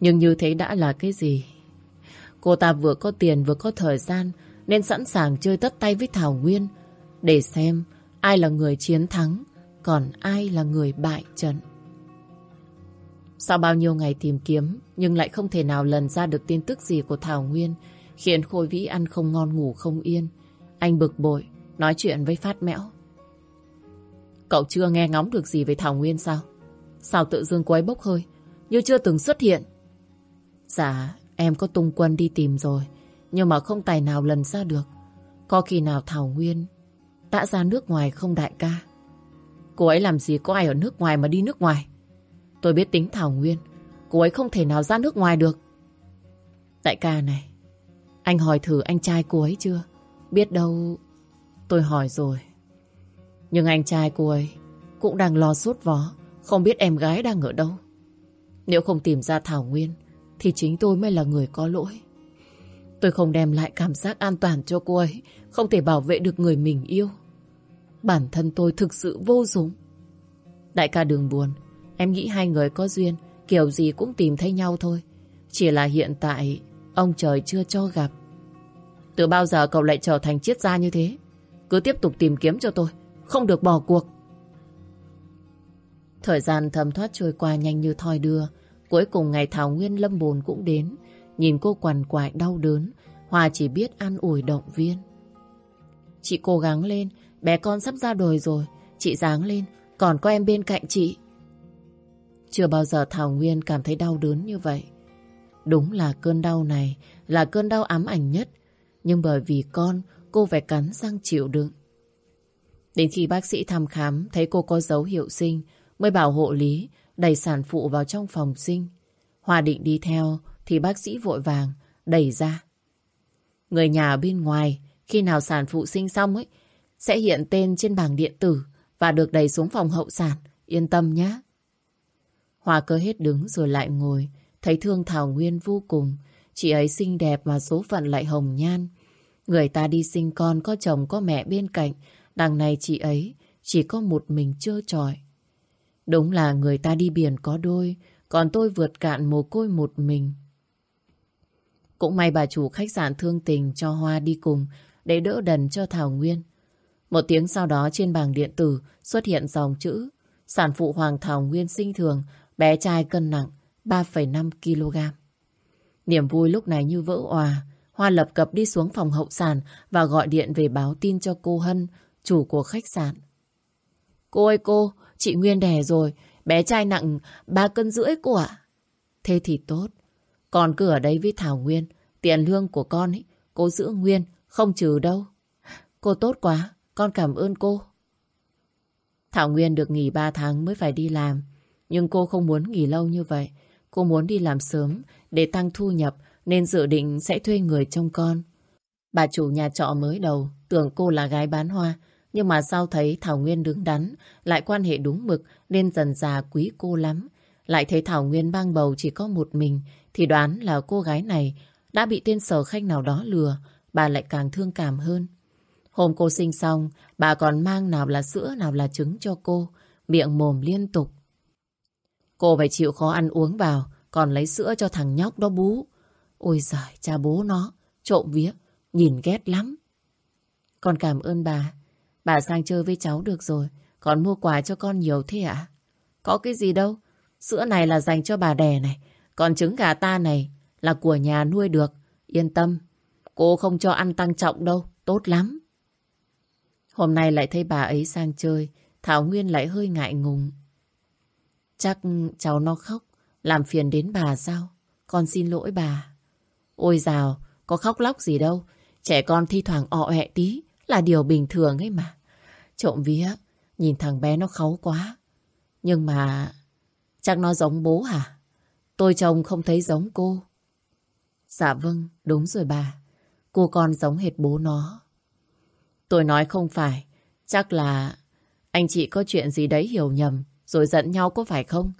Nhưng như thế đã là cái gì? Cô ta vừa có tiền vừa có thời gian, nên sẵn sàng chơi tất tay với Thảo Nguyên, để xem ai là người chiến thắng, còn ai là người bại trận. Sau bao nhiêu ngày tìm kiếm, nhưng lại không thể nào lần ra được tin tức gì của Thảo Nguyên, khiến Khôi Vĩ ăn không ngon, ngủ không yên. Anh bực bội, nói chuyện với Phát Mẽo. Cậu chưa nghe ngóng được gì về Thảo Nguyên sao? Sao tự dưng cô ấy bốc hơi như chưa từng xuất hiện? Dạ, em có tung quân đi tìm rồi nhưng mà không tài nào lần ra được. Có khi nào Thảo Nguyên đã ra nước ngoài không đại ca? Cô ấy làm gì có ai ở nước ngoài mà đi nước ngoài? Tôi biết tính Thảo Nguyên, cô ấy không thể nào ra nước ngoài được. Đại ca này, anh hỏi thử anh trai cô ấy chưa? Biết đâu... Tôi hỏi rồi. Nhưng anh trai cô ấy cũng đang lo sốt vó, không biết em gái đang ở đâu. Nếu không tìm ra Thảo Nguyên, thì chính tôi mới là người có lỗi. Tôi không đem lại cảm giác an toàn cho cô ấy, không thể bảo vệ được người mình yêu. Bản thân tôi thực sự vô dụng. Đại ca đừng buồn, em nghĩ hai người có duyên, kiểu gì cũng tìm thấy nhau thôi. Chỉ là hiện tại, ông trời chưa cho gặp. Từ bao giờ cậu lại trở thành triết gia như thế? Cứ tiếp tục tìm kiếm cho tôi, không được bỏ cuộc. Thời gian thầm thoát trôi qua nhanh như thoi đưa. Cuối cùng ngày Thảo Nguyên lâm bồn cũng đến. Nhìn cô quằn quại đau đớn, Hòa chỉ biết an ủi động viên. Chị cố gắng lên, bé con sắp ra đời rồi. Chị dáng lên, còn có em bên cạnh chị. Chưa bao giờ Thảo Nguyên cảm thấy đau đớn như vậy. Đúng là cơn đau này là cơn đau ám ảnh nhất. Nhưng bởi vì con, cô phải cắn răng chịu đựng. Đến khi bác sĩ thăm khám thấy cô có dấu hiệu sinh, mới bảo hộ lý, đẩy sản phụ vào trong phòng sinh. Hòa định đi theo, thì bác sĩ vội vàng, đẩy ra. Người nhà ở bên ngoài, khi nào sản phụ sinh xong ấy, sẽ hiện tên trên bảng điện tử và được đẩy xuống phòng hậu sản. Yên tâm nhé. Hòa cơ hết đứng rồi lại ngồi. Thấy thương Thảo Nguyên vô cùng. Chị ấy xinh đẹp mà số phận lại hồng nhan. Người ta đi sinh con, có chồng, có mẹ bên cạnh. Đằng này chị ấy chỉ có một mình trơ trọi. Đúng là người ta đi biển có đôi, còn tôi vượt cạn mồ côi một mình. Cũng may bà chủ khách sạn thương tình cho Hoa đi cùng để đỡ đần cho Thảo Nguyên. Một tiếng sau đó trên bảng điện tử xuất hiện dòng chữ sản phụ Hoàng Thảo Nguyên sinh thường, bé trai cân nặng 3,5 kg. Niềm vui lúc này như vỡ òa. Hoa lập cập đi xuống phòng hậu sản và gọi điện về báo tin cho cô Hân, chủ của khách sạn. Cô ơi cô, chị Nguyên đẻ rồi, bé trai nặng 3 cân rưỡi của, ạ. Thế thì tốt, còn cứ ở đây với Thảo Nguyên. Tiền lương của con ấy, cô giữ nguyên, không trừ đâu. Cô tốt quá, con cảm ơn cô. Thảo Nguyên được nghỉ 3 tháng mới phải đi làm. Nhưng cô không muốn nghỉ lâu như vậy. Cô muốn đi làm sớm để tăng thu nhập nên dự định sẽ thuê người trông con. Bà chủ nhà trọ mới đầu tưởng cô là gái bán hoa nhưng mà sau thấy Thảo Nguyên đứng đắn lại quan hệ đúng mực nên dần già quý cô lắm. Lại thấy Thảo Nguyên mang bầu chỉ có một mình thì đoán là cô gái này đã bị tên sở khách nào đó lừa, bà lại càng thương cảm hơn. Hôm cô sinh xong, bà còn mang nào là sữa nào là trứng cho cô, miệng mồm liên tục. Cô phải chịu khó ăn uống vào, còn lấy sữa cho thằng nhóc đó bú. Ôi giời, cha bố nó, trộm vía, nhìn ghét lắm. Con cảm ơn bà, Bà sang chơi với cháu được rồi. Còn mua quà cho con nhiều thế ạ? Có cái gì đâu. Sữa này là dành cho bà đẻ này. Còn trứng gà ta này là của nhà nuôi được. Yên tâm. Cô không cho ăn tăng trọng đâu. Tốt lắm. Hôm nay lại thấy bà ấy sang chơi. Thảo Nguyên lại hơi ngại ngùng. Chắc cháu nó khóc. Làm phiền đến bà sao? Con xin lỗi bà. Ôi dào, có khóc lóc gì đâu. Trẻ con thi thoảng ọ ẹ tí là điều bình thường ấy mà. Trộm vía, nhìn thằng bé nó kháu quá. Nhưng mà chắc nó giống bố hả? Tôi chồng không thấy giống cô. Dạ vâng, đúng rồi bà. Cô con giống hệt bố nó. Tôi nói không phải. Chắc là anh chị có chuyện gì đấy hiểu nhầm rồi giận nhau có phải không?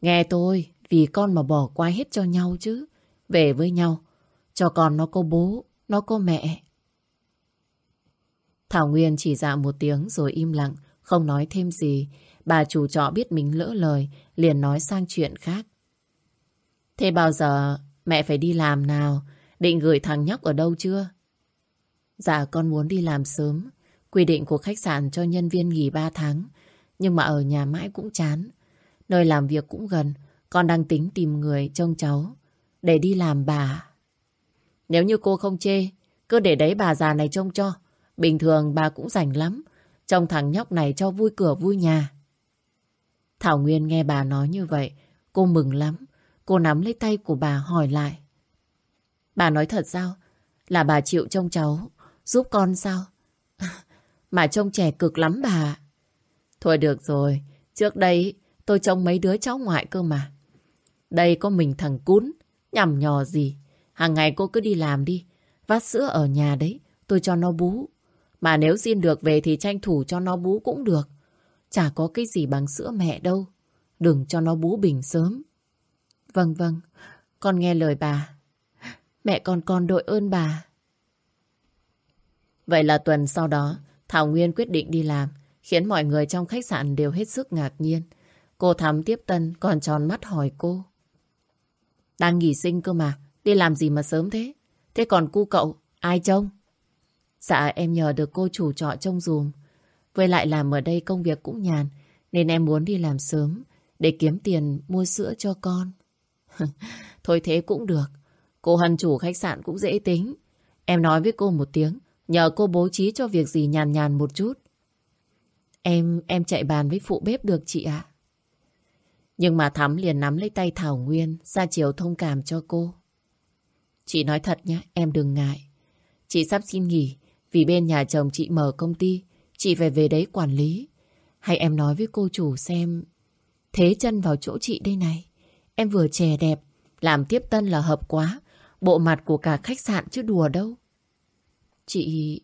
Nghe tôi, vì con mà bỏ qua hết cho nhau chứ. Về với nhau, cho con nó có bố, nó có mẹ. Thảo Nguyên chỉ dạ một tiếng rồi im lặng, không nói thêm gì. Bà chủ trọ biết mình lỡ lời, liền nói sang chuyện khác. Thế bao giờ mẹ phải đi làm nào? Định gửi thằng nhóc ở đâu chưa? Dạ con muốn đi làm sớm. Quy định của khách sạn cho nhân viên nghỉ 3 tháng. Nhưng mà ở nhà mãi cũng chán. Nơi làm việc cũng gần. Con đang tính tìm người trông cháu. Để đi làm bà. Nếu như cô không chê, cứ để đấy bà già này trông cho. Bình thường bà cũng rảnh lắm. Trông thằng nhóc này cho vui cửa vui nhà. Thảo Nguyên nghe bà nói như vậy. Cô mừng lắm. Cô nắm lấy tay của bà hỏi lại. Bà nói thật sao? Là bà chịu trông cháu, giúp con sao? Mà trông trẻ cực lắm bà. Thôi được rồi, trước đây tôi trông mấy đứa cháu ngoại cơ mà. Đây có mình thằng cún, nhằm nhò gì. Hàng ngày cô cứ đi làm đi, vắt sữa ở nhà đấy, tôi cho nó bú. Mà nếu xin được về thì tranh thủ cho nó bú cũng được. Chả có cái gì bằng sữa mẹ đâu. Đừng cho nó bú bình sớm. Vâng vâng, con nghe lời bà. Mẹ con con đội ơn bà. Vậy là tuần sau đó, Thảo Nguyên quyết định đi làm, khiến mọi người trong khách sạn đều hết sức ngạc nhiên. Cô Thắm tiếp tân còn tròn mắt hỏi cô. Đang nghỉ sinh cơ mà, đi làm gì mà sớm thế? Thế còn cu cậu, ai trông? Dạ em nhờ được cô chủ trọ trông dùm. Với lại làm ở đây công việc cũng nhàn, nên em muốn đi làm sớm để kiếm tiền mua sữa cho con. Thôi thế cũng được. Cô Hân chủ khách sạn cũng dễ tính. Em nói với cô một tiếng, nhờ cô bố trí cho việc gì nhàn nhàn một chút. Em, em chạy bàn với phụ bếp được chị ạ. Nhưng mà Thắm liền nắm lấy tay Thảo Nguyên, ra chiều thông cảm cho cô. Chị nói thật nhé, em đừng ngại. Chị sắp xin nghỉ, vì bên nhà chồng chị mở công ty, chị phải về đấy quản lý. Hay em nói với cô chủ xem, thế chân vào chỗ chị đây này. Em vừa trẻ đẹp, làm tiếp tân là hợp quá. Bộ mặt của cả khách sạn chứ đùa đâu. Chị...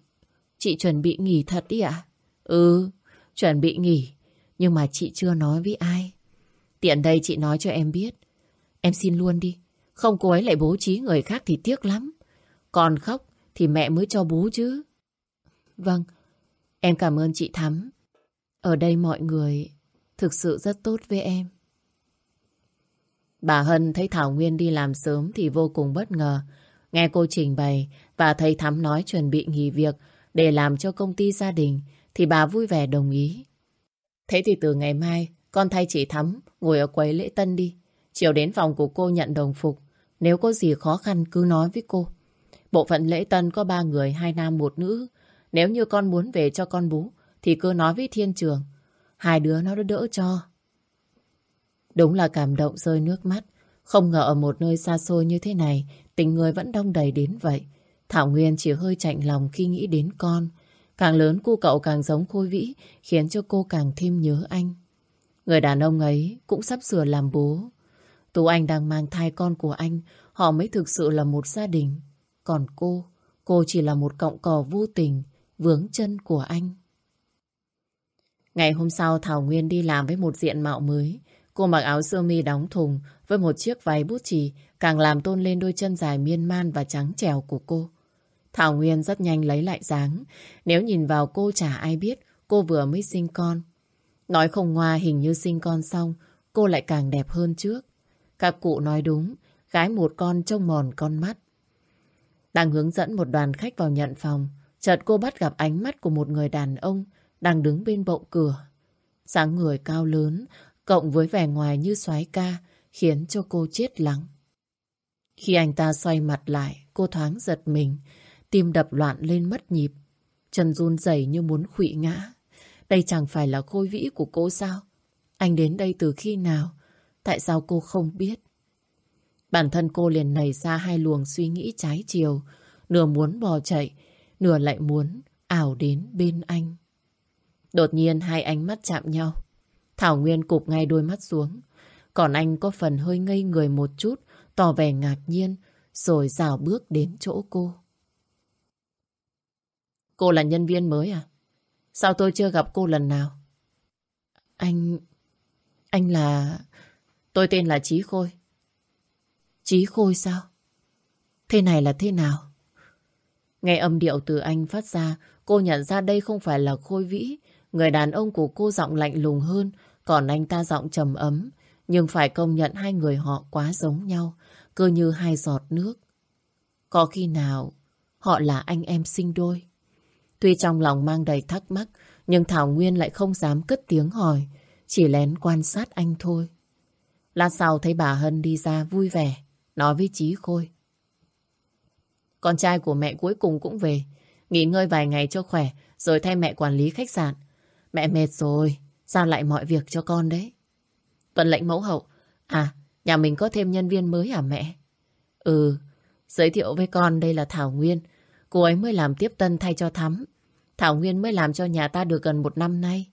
Chị chuẩn bị nghỉ thật đi ạ? Ừ, chuẩn bị nghỉ. Nhưng mà chị chưa nói với ai. Tiện đây chị nói cho em biết. Em xin luôn đi. Không cô ấy lại bố trí người khác thì tiếc lắm. Còn khóc thì mẹ mới cho bố chứ. Vâng, em cảm ơn chị Thắm. Ở đây mọi người thực sự rất tốt với em. Bà Hân thấy Thảo Nguyên đi làm sớm thì vô cùng bất ngờ. Nghe cô trình bày và thấy Thắm nói chuẩn bị nghỉ việc để làm cho công ty gia đình thì bà vui vẻ đồng ý. Thế thì từ ngày mai con thay chị Thắm ngồi ở quầy lễ tân đi. Chiều đến phòng của cô nhận đồng phục. Nếu có gì khó khăn cứ nói với cô. Bộ phận lễ tân có ba người, hai nam một nữ. Nếu như con muốn về cho con bú thì cứ nói với thiên trường. Hai đứa nó đỡ cho. Đúng là cảm động rơi nước mắt. Không ngờ ở một nơi xa xôi như thế này, tình người vẫn đông đầy đến vậy. Thảo Nguyên chỉ hơi chạnh lòng khi nghĩ đến con. Càng lớn cô cậu càng giống Khôi Vĩ, khiến cho cô càng thêm nhớ anh. Người đàn ông ấy cũng sắp sửa làm bố. Tú Anh đang mang thai con của anh, họ mới thực sự là một gia đình. Còn cô, cô chỉ là một cọng cỏ vô tình, vướng chân của anh. Ngày hôm sau Thảo Nguyên đi làm với một diện mạo mới. Cô mặc áo sơ mi đóng thùng với một chiếc váy bút chì càng làm tôn lên đôi chân dài miên man và trắng trèo của cô. Thảo Nguyên rất nhanh lấy lại dáng. Nếu nhìn vào cô chả ai biết cô vừa mới sinh con. Nói không ngoa hình như sinh con xong cô lại càng đẹp hơn trước. Các cụ nói đúng, gái một con trông mòn con mắt. Đang hướng dẫn một đoàn khách vào nhận phòng. Chợt cô bắt gặp ánh mắt của một người đàn ông đang đứng bên bậu cửa. sáng người cao lớn, cộng với vẻ ngoài như xoái ca, khiến cho cô chết lắng. Khi anh ta xoay mặt lại, cô thoáng giật mình, tim đập loạn lên mất nhịp. Chân run rẩy như muốn khụy ngã. Đây chẳng phải là khôi vĩ của cô sao? Anh đến đây từ khi nào? Tại sao cô không biết? Bản thân cô liền nảy ra hai luồng suy nghĩ trái chiều. Nửa muốn bò chạy, nửa lại muốn ảo đến bên anh. Đột nhiên hai ánh mắt chạm nhau. Thảo Nguyên cụp ngay đôi mắt xuống. Còn anh có phần hơi ngây người một chút, tỏ vẻ ngạc nhiên, rồi rào bước đến chỗ cô. Cô là nhân viên mới à? Sao tôi chưa gặp cô lần nào? Anh... Anh là... Tôi tên là Chí Khôi. Chí Khôi sao? Thế này là thế nào? Nghe âm điệu từ anh phát ra, cô nhận ra đây không phải là Khôi Vĩ. Người đàn ông của cô giọng lạnh lùng hơn, còn anh ta giọng trầm ấm. Nhưng phải công nhận hai người họ quá giống nhau, cơ như hai giọt nước. Có khi nào họ là anh em sinh đôi? Tuy trong lòng mang đầy thắc mắc, nhưng Thảo Nguyên lại không dám cất tiếng hỏi, chỉ lén quan sát anh thôi. Lát sau thấy bà Hân đi ra vui vẻ, nói với Chí Khôi. Con trai của mẹ cuối cùng cũng về, nghỉ ngơi vài ngày cho khỏe, rồi thay mẹ quản lý khách sạn. Mẹ mệt rồi, giao lại mọi việc cho con đấy. Tuần lệnh mẫu hậu, à, nhà mình có thêm nhân viên mới à mẹ? Ừ, giới thiệu với con đây là Thảo Nguyên, cô ấy mới làm tiếp tân thay cho Thắm. Thảo Nguyên mới làm cho nhà ta được gần một năm nay.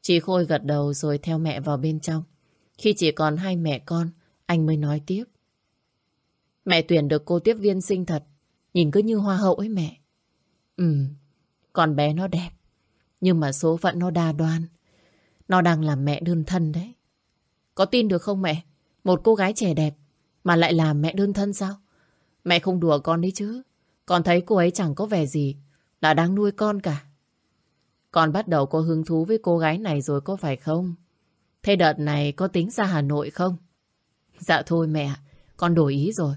Chị Khôi gật đầu rồi theo mẹ vào bên trong. Khi chỉ còn hai mẹ con, anh mới nói tiếp. Mẹ tuyển được cô tiếp viên xinh thật, nhìn cứ như hoa hậu ấy mẹ. Ừ, con bé nó đẹp, nhưng mà số phận nó đa đoan. Nó đang làm mẹ đơn thân đấy. Có tin được không mẹ? Một cô gái trẻ đẹp mà lại làm mẹ đơn thân sao? Mẹ không đùa con đấy chứ. Con thấy cô ấy chẳng có vẻ gì là đang nuôi con cả. Con bắt đầu có hứng thú với cô gái này rồi có phải không? Thế đợt này có tính ra Hà Nội không? Dạ thôi mẹ, con đổi ý rồi.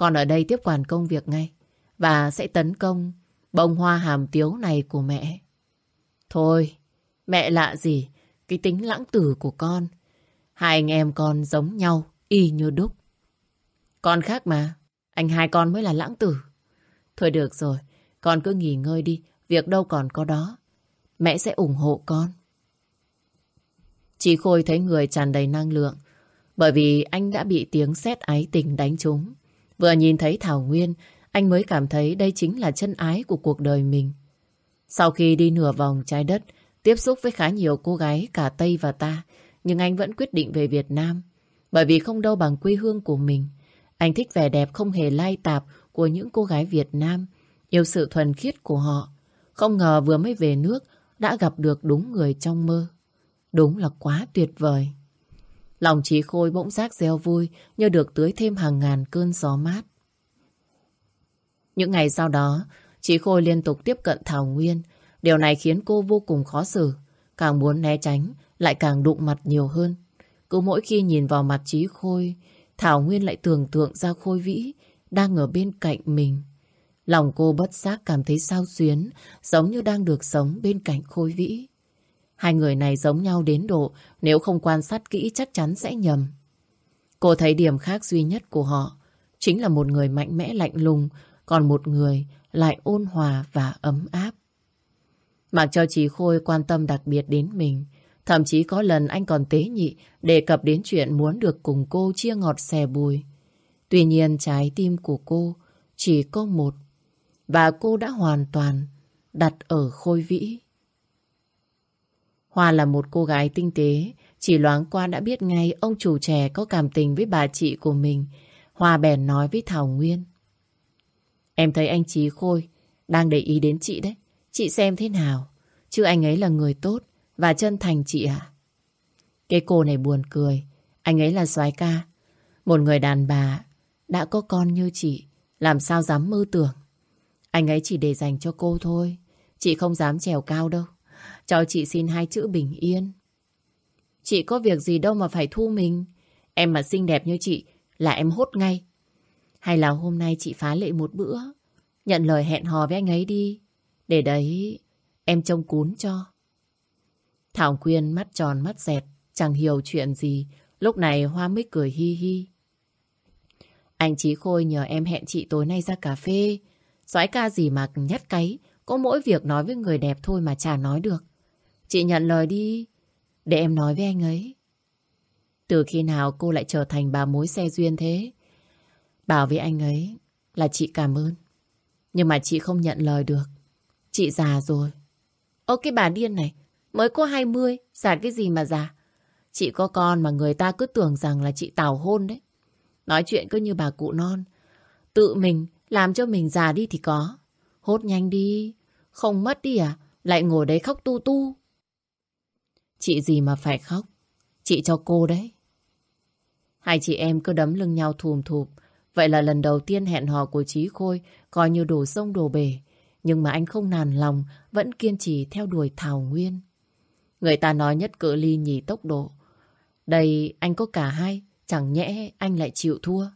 Con ở đây tiếp quản công việc ngay. Và sẽ tấn công bông hoa hàm tiếu này của mẹ. Thôi, mẹ lạ gì, cái tính lãng tử của con. Hai anh em con giống nhau, y như đúc. Con khác mà, anh hai con mới là lãng tử. Thôi được rồi, con cứ nghỉ ngơi đi, việc đâu còn có đó. Mẹ sẽ ủng hộ con. Chị Khôi thấy người tràn đầy năng lượng, bởi vì anh đã bị tiếng sét ái tình đánh trúng. Vừa nhìn thấy Thảo Nguyên, anh mới cảm thấy đây chính là chân ái của cuộc đời mình. Sau khi đi nửa vòng trái đất, tiếp xúc với khá nhiều cô gái cả Tây và ta, nhưng anh vẫn quyết định về Việt Nam. Bởi vì không đâu bằng quê hương của mình. Anh thích vẻ đẹp không hề lai tạp của những cô gái Việt Nam, yêu sự thuần khiết của họ. Không ngờ vừa mới về nước đã gặp được đúng người trong mơ. Đúng là quá tuyệt vời. Lòng trí khôi bỗng giác reo vui như được tưới thêm hàng ngàn cơn gió mát. Những ngày sau đó, trí Khôi liên tục tiếp cận Thảo Nguyên. Điều này khiến cô vô cùng khó xử. Càng muốn né tránh, lại càng đụng mặt nhiều hơn. Cứ mỗi khi nhìn vào mặt Trí Khôi, Thảo Nguyên lại tưởng tượng ra Khôi Vĩ đang ở bên cạnh mình. Lòng cô bất giác cảm thấy sao xuyến, giống như đang được sống bên cạnh Khôi Vĩ. Hai người này giống nhau đến độ, nếu không quan sát kỹ chắc chắn sẽ nhầm. Cô thấy điểm khác duy nhất của họ, chính là một người mạnh mẽ lạnh lùng, còn một người lại ôn hòa và ấm áp. Mặc cho Chí Khôi quan tâm đặc biệt đến mình, thậm chí có lần anh còn tế nhị đề cập đến chuyện muốn được cùng cô chia ngọt xè bùi. Tuy nhiên trái tim của cô chỉ có một, và cô đã hoàn toàn đặt ở Khôi Vĩ. Hoa là một cô gái tinh tế, chỉ loáng qua đã biết ngay ông chủ trẻ có cảm tình với bà chị của mình. Hoa bèn nói với Thảo Nguyên. Em thấy anh Trí Khôi đang để ý đến chị đấy. Chị xem thế nào. Chứ anh ấy là người tốt và chân thành chị ạ. Cái cô này buồn cười. Anh ấy là soái ca. Một người đàn bà đã có con như chị. Làm sao dám mơ tưởng. Anh ấy chỉ để dành cho cô thôi. Chị không dám trèo cao đâu. Cho chị xin hai chữ bình yên. Chị có việc gì đâu mà phải thu mình. Em mà xinh đẹp như chị là em hốt ngay. Hay là hôm nay chị phá lệ một bữa nhận lời hẹn hò với anh ấy đi. Để đấy em trông cún cho. Thảo Quyên mắt tròn mắt dẹt, chẳng hiểu chuyện gì. Lúc này Hoa mới cười hi hi. Anh Chí Khôi nhờ em hẹn chị tối nay ra cà phê. Soái ca gì mà nhát cấy, có mỗi việc nói với người đẹp thôi mà chả nói được. Chị nhận lời đi, để em nói với anh ấy. Từ khi nào cô lại trở thành bà mối xe duyên thế? Bảo với anh ấy là chị cảm ơn. Nhưng mà chị không nhận lời được. Chị già rồi. Ô cái bà điên này, mới có 20, già cái gì mà già? Chị có con mà người ta cứ tưởng rằng là chị tảo hôn đấy. Nói chuyện cứ như bà cụ non. Tự mình làm cho mình già đi thì có. Hốt nhanh đi. Không mất đi à? Lại ngồi đấy khóc tu tu. Chị gì mà phải khóc. Chị cho cô đấy. Hai chị em cứ đấm lưng nhau thùm thụp. Vậy là lần đầu tiên hẹn hò của trí Khôi coi như đổ sông đổ bể. Nhưng mà anh không nản lòng, vẫn kiên trì theo đuổi Thảo Nguyên. Người ta nói nhất cự ly nhì tốc độ. Đây anh có cả hai, chẳng nhẽ anh lại chịu thua.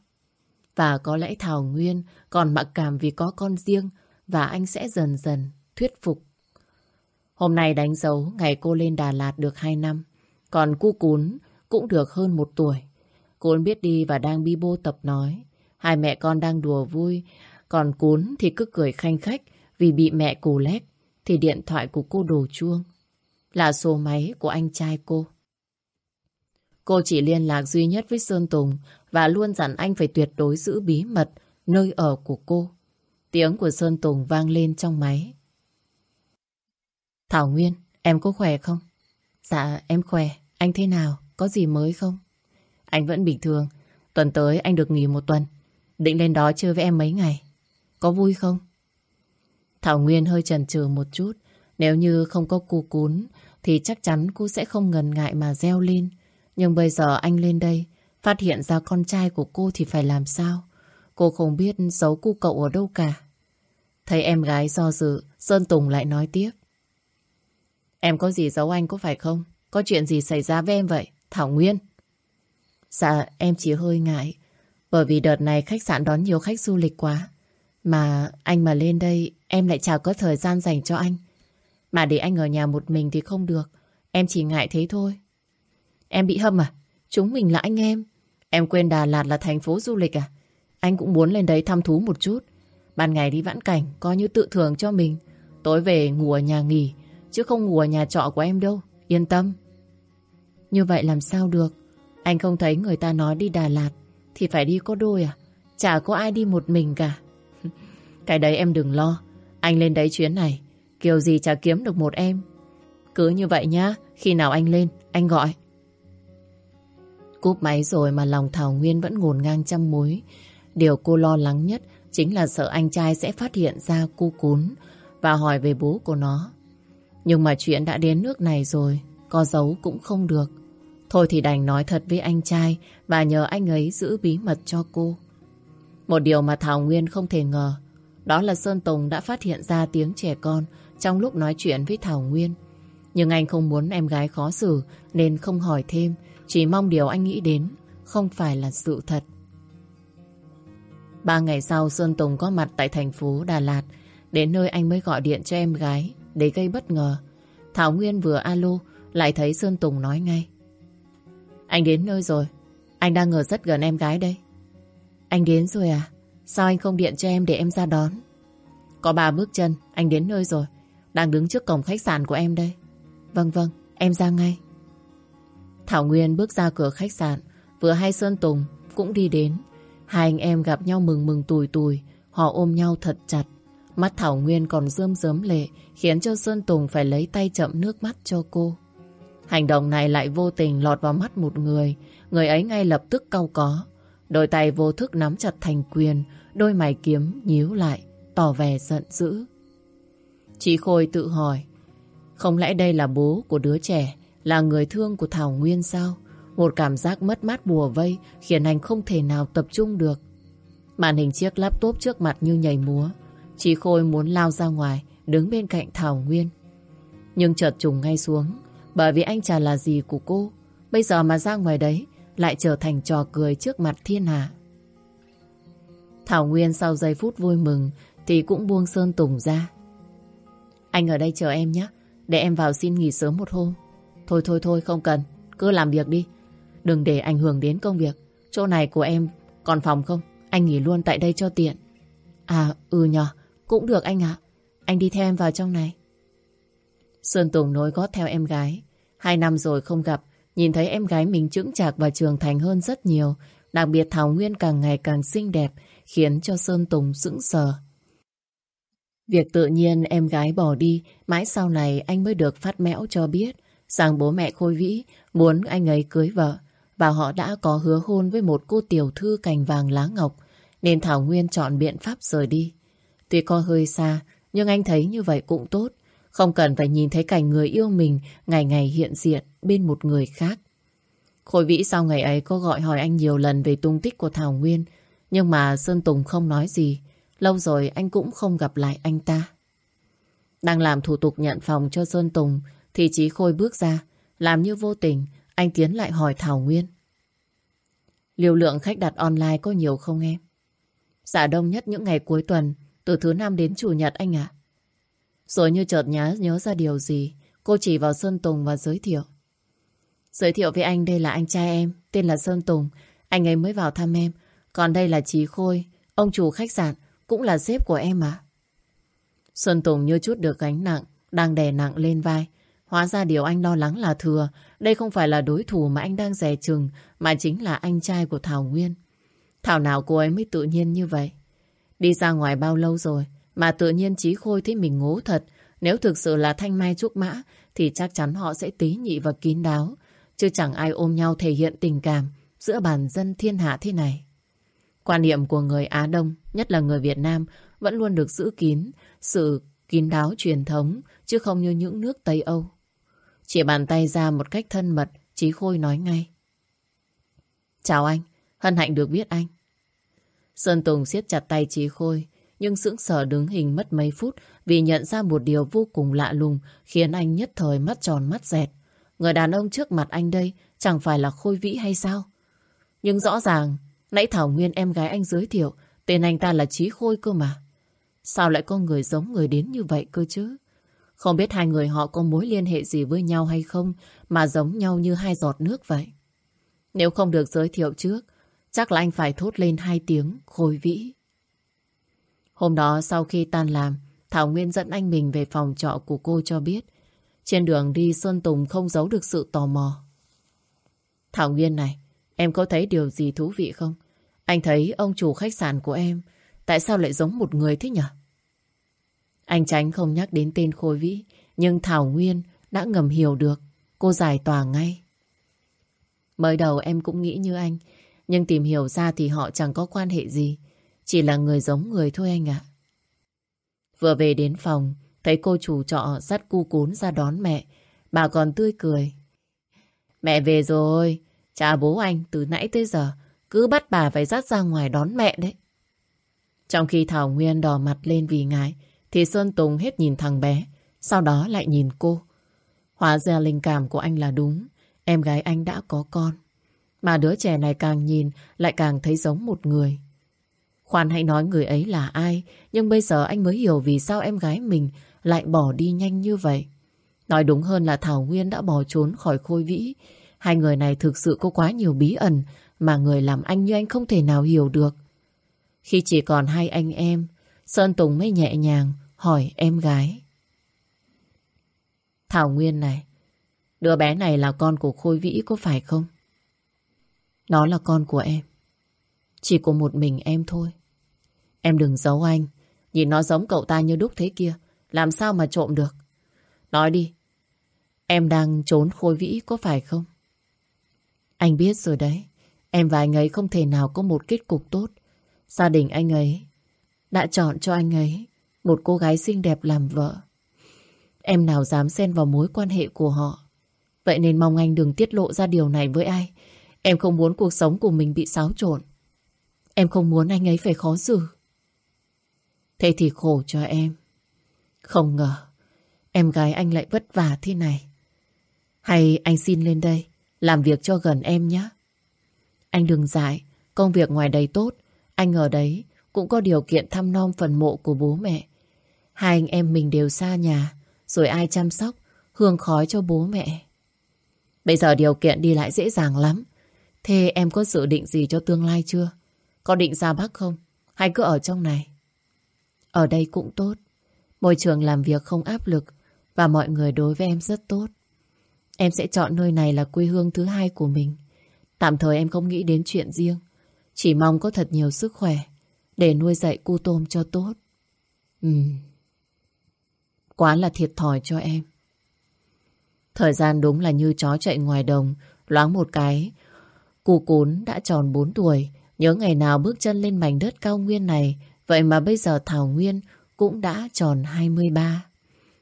Và có lẽ Thảo Nguyên còn mặc cảm vì có con riêng và anh sẽ dần dần thuyết phục. Hôm nay đánh dấu ngày cô lên Đà Lạt được 2 năm, còn cu cún cũng được hơn một tuổi. Cún biết đi và đang bi bô tập nói. Hai mẹ con đang đùa vui, còn cún thì cứ cười khanh khách vì bị mẹ cù lét thì điện thoại của cô đổ chuông. Là số máy của anh trai cô. Cô chỉ liên lạc duy nhất với Sơn Tùng và luôn dặn anh phải tuyệt đối giữ bí mật nơi ở của cô. Tiếng của Sơn Tùng vang lên trong máy. Thảo Nguyên, em có khỏe không? Dạ, em khỏe. Anh thế nào? Có gì mới không? Anh vẫn bình thường. Tuần tới anh được nghỉ một tuần. Định lên đó chơi với em mấy ngày. Có vui không? Thảo Nguyên hơi chần chừ một chút. Nếu như không có cu cún thì chắc chắn cô sẽ không ngần ngại mà reo lên. Nhưng bây giờ anh lên đây phát hiện ra con trai của cô thì phải làm sao? Cô không biết giấu cu cậu ở đâu cả. Thấy em gái do dự, Sơn Tùng lại nói tiếp. Em có gì giấu anh có phải không? Có chuyện gì xảy ra với em vậy? Thảo Nguyên. Dạ, em chỉ hơi ngại. Bởi vì đợt này khách sạn đón nhiều khách du lịch quá. Mà anh mà lên đây, em lại chả có thời gian dành cho anh. Mà để anh ở nhà một mình thì không được. Em chỉ ngại thế thôi. Em bị hâm à? Chúng mình là anh em. Em quên Đà Lạt là thành phố du lịch à? Anh cũng muốn lên đấy thăm thú một chút. Ban ngày đi vãn cảnh, coi như tự thưởng cho mình. Tối về ngủ ở nhà nghỉ, chứ không ngủ ở nhà trọ của em đâu. Yên tâm. Như vậy làm sao được? Anh không thấy người ta nói đi Đà Lạt thì phải đi có đôi à? Chả có ai đi một mình cả. Cái đấy em đừng lo. Anh lên đấy chuyến này, kiểu gì chả kiếm được một em. Cứ như vậy nhá, khi nào anh lên, anh gọi. Cúp máy rồi mà lòng Thảo Nguyên vẫn ngổn ngang trăm mối. Điều cô lo lắng nhất chính là sợ anh trai sẽ phát hiện ra cô cún và hỏi về bố của nó. Nhưng mà chuyện đã đến nước này rồi, có giấu cũng không được. Thôi thì đành nói thật với anh trai và nhờ anh ấy giữ bí mật cho cô. Một điều mà Thảo Nguyên không thể ngờ, đó là Sơn Tùng đã phát hiện ra tiếng trẻ con trong lúc nói chuyện với Thảo Nguyên. Nhưng anh không muốn em gái khó xử nên không hỏi thêm, chỉ mong điều anh nghĩ đến không phải là sự thật. Ba ngày sau Sơn Tùng có mặt tại thành phố Đà Lạt Đến nơi anh mới gọi điện cho em gái để gây bất ngờ. Thảo Nguyên vừa alo Lại thấy Sơn Tùng nói ngay. Anh đến nơi rồi. Anh đang ở rất gần em gái đây. Anh đến rồi à? Sao anh không điện cho em để em ra đón? Có ba bước chân Anh đến nơi rồi. Đang đứng trước cổng khách sạn của em đây. Vâng vâng em ra ngay. Thảo Nguyên bước ra cửa khách sạn. Vừa hay Sơn Tùng cũng đi đến. Hai anh em gặp nhau mừng mừng tùi tùi, họ ôm nhau thật chặt. Mắt Thảo Nguyên còn rơm rớm lệ, khiến cho Sơn Tùng phải lấy tay chậm nước mắt cho cô. Hành động này lại vô tình lọt vào mắt một người, người ấy ngay lập tức cau có. Đôi tay vô thức nắm chặt thành quyền, đôi mày kiếm nhíu lại, tỏ vẻ giận dữ. Chị Khôi tự hỏi, không lẽ đây là bố của đứa trẻ, là người thương của Thảo Nguyên sao? Một cảm giác mất mát bùa vây khiến anh không thể nào tập trung được. Màn hình chiếc laptop trước mặt như nhảy múa. Chị Khôi muốn lao ra ngoài, đứng bên cạnh Thảo Nguyên. Nhưng chợt trùng ngay xuống, bởi vì anh chả là gì của cô. Bây giờ mà ra ngoài đấy, lại trở thành trò cười trước mặt thiên hạ. Thảo Nguyên sau giây phút vui mừng, thì cũng buông Sơn Tùng ra. Anh ở đây chờ em nhé, để em vào xin nghỉ sớm một hôm. Thôi thôi thôi không cần, cứ làm việc đi. Đừng để ảnh hưởng đến công việc. Chỗ này của em còn phòng không? Anh nghỉ luôn tại đây cho tiện. À ừ nhờ, cũng được anh ạ. Anh đi theo em vào trong này. Sơn Tùng nối gót theo em gái. Hai năm rồi không gặp, nhìn thấy em gái mình trưởng chạc và trưởng thành hơn rất nhiều. Đặc biệt Thảo Nguyên càng ngày càng xinh đẹp, khiến cho Sơn Tùng sững sờ. Việc tự nhiên em gái bỏ đi, mãi sau này anh mới được phát mẽo cho biết rằng bố mẹ Khôi Vĩ muốn anh ấy cưới vợ và họ đã có hứa hôn với một cô tiểu thư cành vàng lá ngọc nên Thảo Nguyên chọn biện pháp rời đi. Tuy có hơi xa nhưng anh thấy như vậy cũng tốt không cần phải nhìn thấy cảnh người yêu mình ngày ngày hiện diện bên một người khác. Khôi Vĩ sau ngày ấy có gọi hỏi anh nhiều lần về tung tích của Thảo Nguyên nhưng mà Sơn Tùng không nói gì Lâu rồi anh cũng không gặp lại anh ta. Đang làm thủ tục nhận phòng cho Sơn Tùng thì Chí Khôi bước ra. Làm như vô tình, anh tiến lại hỏi Thảo Nguyên. Liều lượng khách đặt online có nhiều không em? Dạ đông nhất những ngày cuối tuần, từ thứ năm đến chủ nhật anh ạ. Rồi như chợt nhớ nhớ ra điều gì, cô chỉ vào Sơn Tùng và giới thiệu. Giới thiệu với anh đây là anh trai em, tên là Sơn Tùng. Anh ấy mới vào thăm em. Còn đây là trí Khôi, ông chủ khách sạn cũng là sếp của em ạ. sơn Tùng như chút được gánh nặng, đang đè nặng lên vai. Hóa ra điều anh lo lắng là thừa. Đây không phải là đối thủ mà anh đang dè chừng, mà chính là anh trai của Thảo Nguyên. Thảo nào cô ấy mới tự nhiên như vậy? Đi ra ngoài bao lâu rồi, mà tự nhiên trí khôi thấy mình ngố thật. Nếu thực sự là thanh mai trúc mã, thì chắc chắn họ sẽ tí nhị và kín đáo. Chứ chẳng ai ôm nhau thể hiện tình cảm giữa bản dân thiên hạ thế này. Quan niệm của người Á Đông, nhất là người Việt Nam, vẫn luôn được giữ kín, sự kín đáo truyền thống, chứ không như những nước Tây Âu. Chỉ bàn tay ra một cách thân mật, Chí Khôi nói ngay. Chào anh, hân hạnh được biết anh. Sơn Tùng siết chặt tay Chí Khôi, nhưng sững sờ đứng hình mất mấy phút vì nhận ra một điều vô cùng lạ lùng khiến anh nhất thời mắt tròn mắt dẹt. Người đàn ông trước mặt anh đây chẳng phải là Khôi Vĩ hay sao? Nhưng rõ ràng Nãy Thảo Nguyên em gái anh giới thiệu Tên anh ta là Trí Khôi cơ mà Sao lại có người giống người đến như vậy cơ chứ Không biết hai người họ có mối liên hệ gì với nhau hay không Mà giống nhau như hai giọt nước vậy Nếu không được giới thiệu trước Chắc là anh phải thốt lên hai tiếng, Khôi vĩ Hôm đó, sau khi tan làm, Thảo Nguyên dẫn anh mình về phòng trọ của cô cho biết, Trên đường đi sơn Tùng không giấu được sự tò mò Thảo Nguyên này, Em có thấy điều gì thú vị không? Anh thấy ông chủ khách sạn của em, Tại sao lại giống một người thế nhỉ? Anh tránh không nhắc đến tên Khôi Vĩ, Nhưng Thảo Nguyên đã ngầm hiểu được, Cô giải tỏa ngay Mới đầu em cũng nghĩ như anh nhưng tìm hiểu ra thì họ chẳng có quan hệ gì Chỉ là người giống người thôi anh ạ Vừa về đến phòng Thấy cô chủ trọ dắt cu cún ra đón mẹ Bà còn tươi cười Mẹ về rồi Cha bố anh từ nãy tới giờ cứ bắt bà phải dắt ra ngoài đón mẹ đấy. Trong khi Thảo Nguyên đỏ mặt lên vì ngại, thì Sơn Tùng hết nhìn thằng bé, sau đó lại nhìn cô. Hóa ra linh cảm của anh là đúng, em gái anh đã có con. Mà đứa trẻ này càng nhìn lại càng thấy giống một người. Khoan hãy nói người ấy là ai, nhưng bây giờ anh mới hiểu vì sao em gái mình lại bỏ đi nhanh như vậy. Nói đúng hơn là Thảo Nguyên đã bỏ trốn khỏi khôi vĩ. Hai người này thực sự có quá nhiều bí ẩn mà người làm anh như anh không thể nào hiểu được. Khi chỉ còn hai anh em, Sơn Tùng mới nhẹ nhàng hỏi em gái. Thảo Nguyên này, đứa bé này là con của Khôi Vĩ có phải không? Nó là con của em. Chỉ của một mình em thôi. Em đừng giấu anh. Nhìn nó giống cậu ta như đúc thế kia. Làm sao mà trộm được? Nói đi. Em đang trốn Khôi Vĩ có phải không? Anh biết rồi đấy. Em và anh ấy không thể nào có một kết cục tốt. Gia đình anh ấy đã chọn cho anh ấy một cô gái xinh đẹp làm vợ. Em nào dám xen vào mối quan hệ của họ. Vậy nên mong anh đừng tiết lộ ra điều này với ai. Em không muốn cuộc sống của mình bị xáo trộn. Em không muốn anh ấy phải khó xử. Thế thì khổ cho em. Không ngờ, em gái anh lại vất vả thế này. Hay anh xin lên đây, làm việc cho gần em nhé. Anh đừng dại, công việc ngoài đây tốt, anh ở đấy cũng có điều kiện thăm nom phần mộ của bố mẹ. Hai anh em mình đều xa nhà, rồi ai chăm sóc, hương khói cho bố mẹ. Bây giờ điều kiện đi lại dễ dàng lắm. Thế em có dự định gì cho tương lai chưa? Có định ra Bắc không? Hay cứ ở trong này? Ở đây cũng tốt. Môi trường làm việc không áp lực và mọi người đối với em rất tốt. Em sẽ chọn nơi này là quê hương thứ hai của mình. Tạm thời em không nghĩ đến chuyện riêng. Chỉ mong có thật nhiều sức khỏe để nuôi dạy cu tôm cho tốt. Ừm. Quá là thiệt thòi cho em. Thời gian đúng là như chó chạy ngoài đồng, loáng một cái. Cụ cún đã tròn 4 tuổi, nhớ ngày nào bước chân lên mảnh đất cao nguyên này, vậy mà bây giờ Thảo Nguyên cũng đã tròn 23.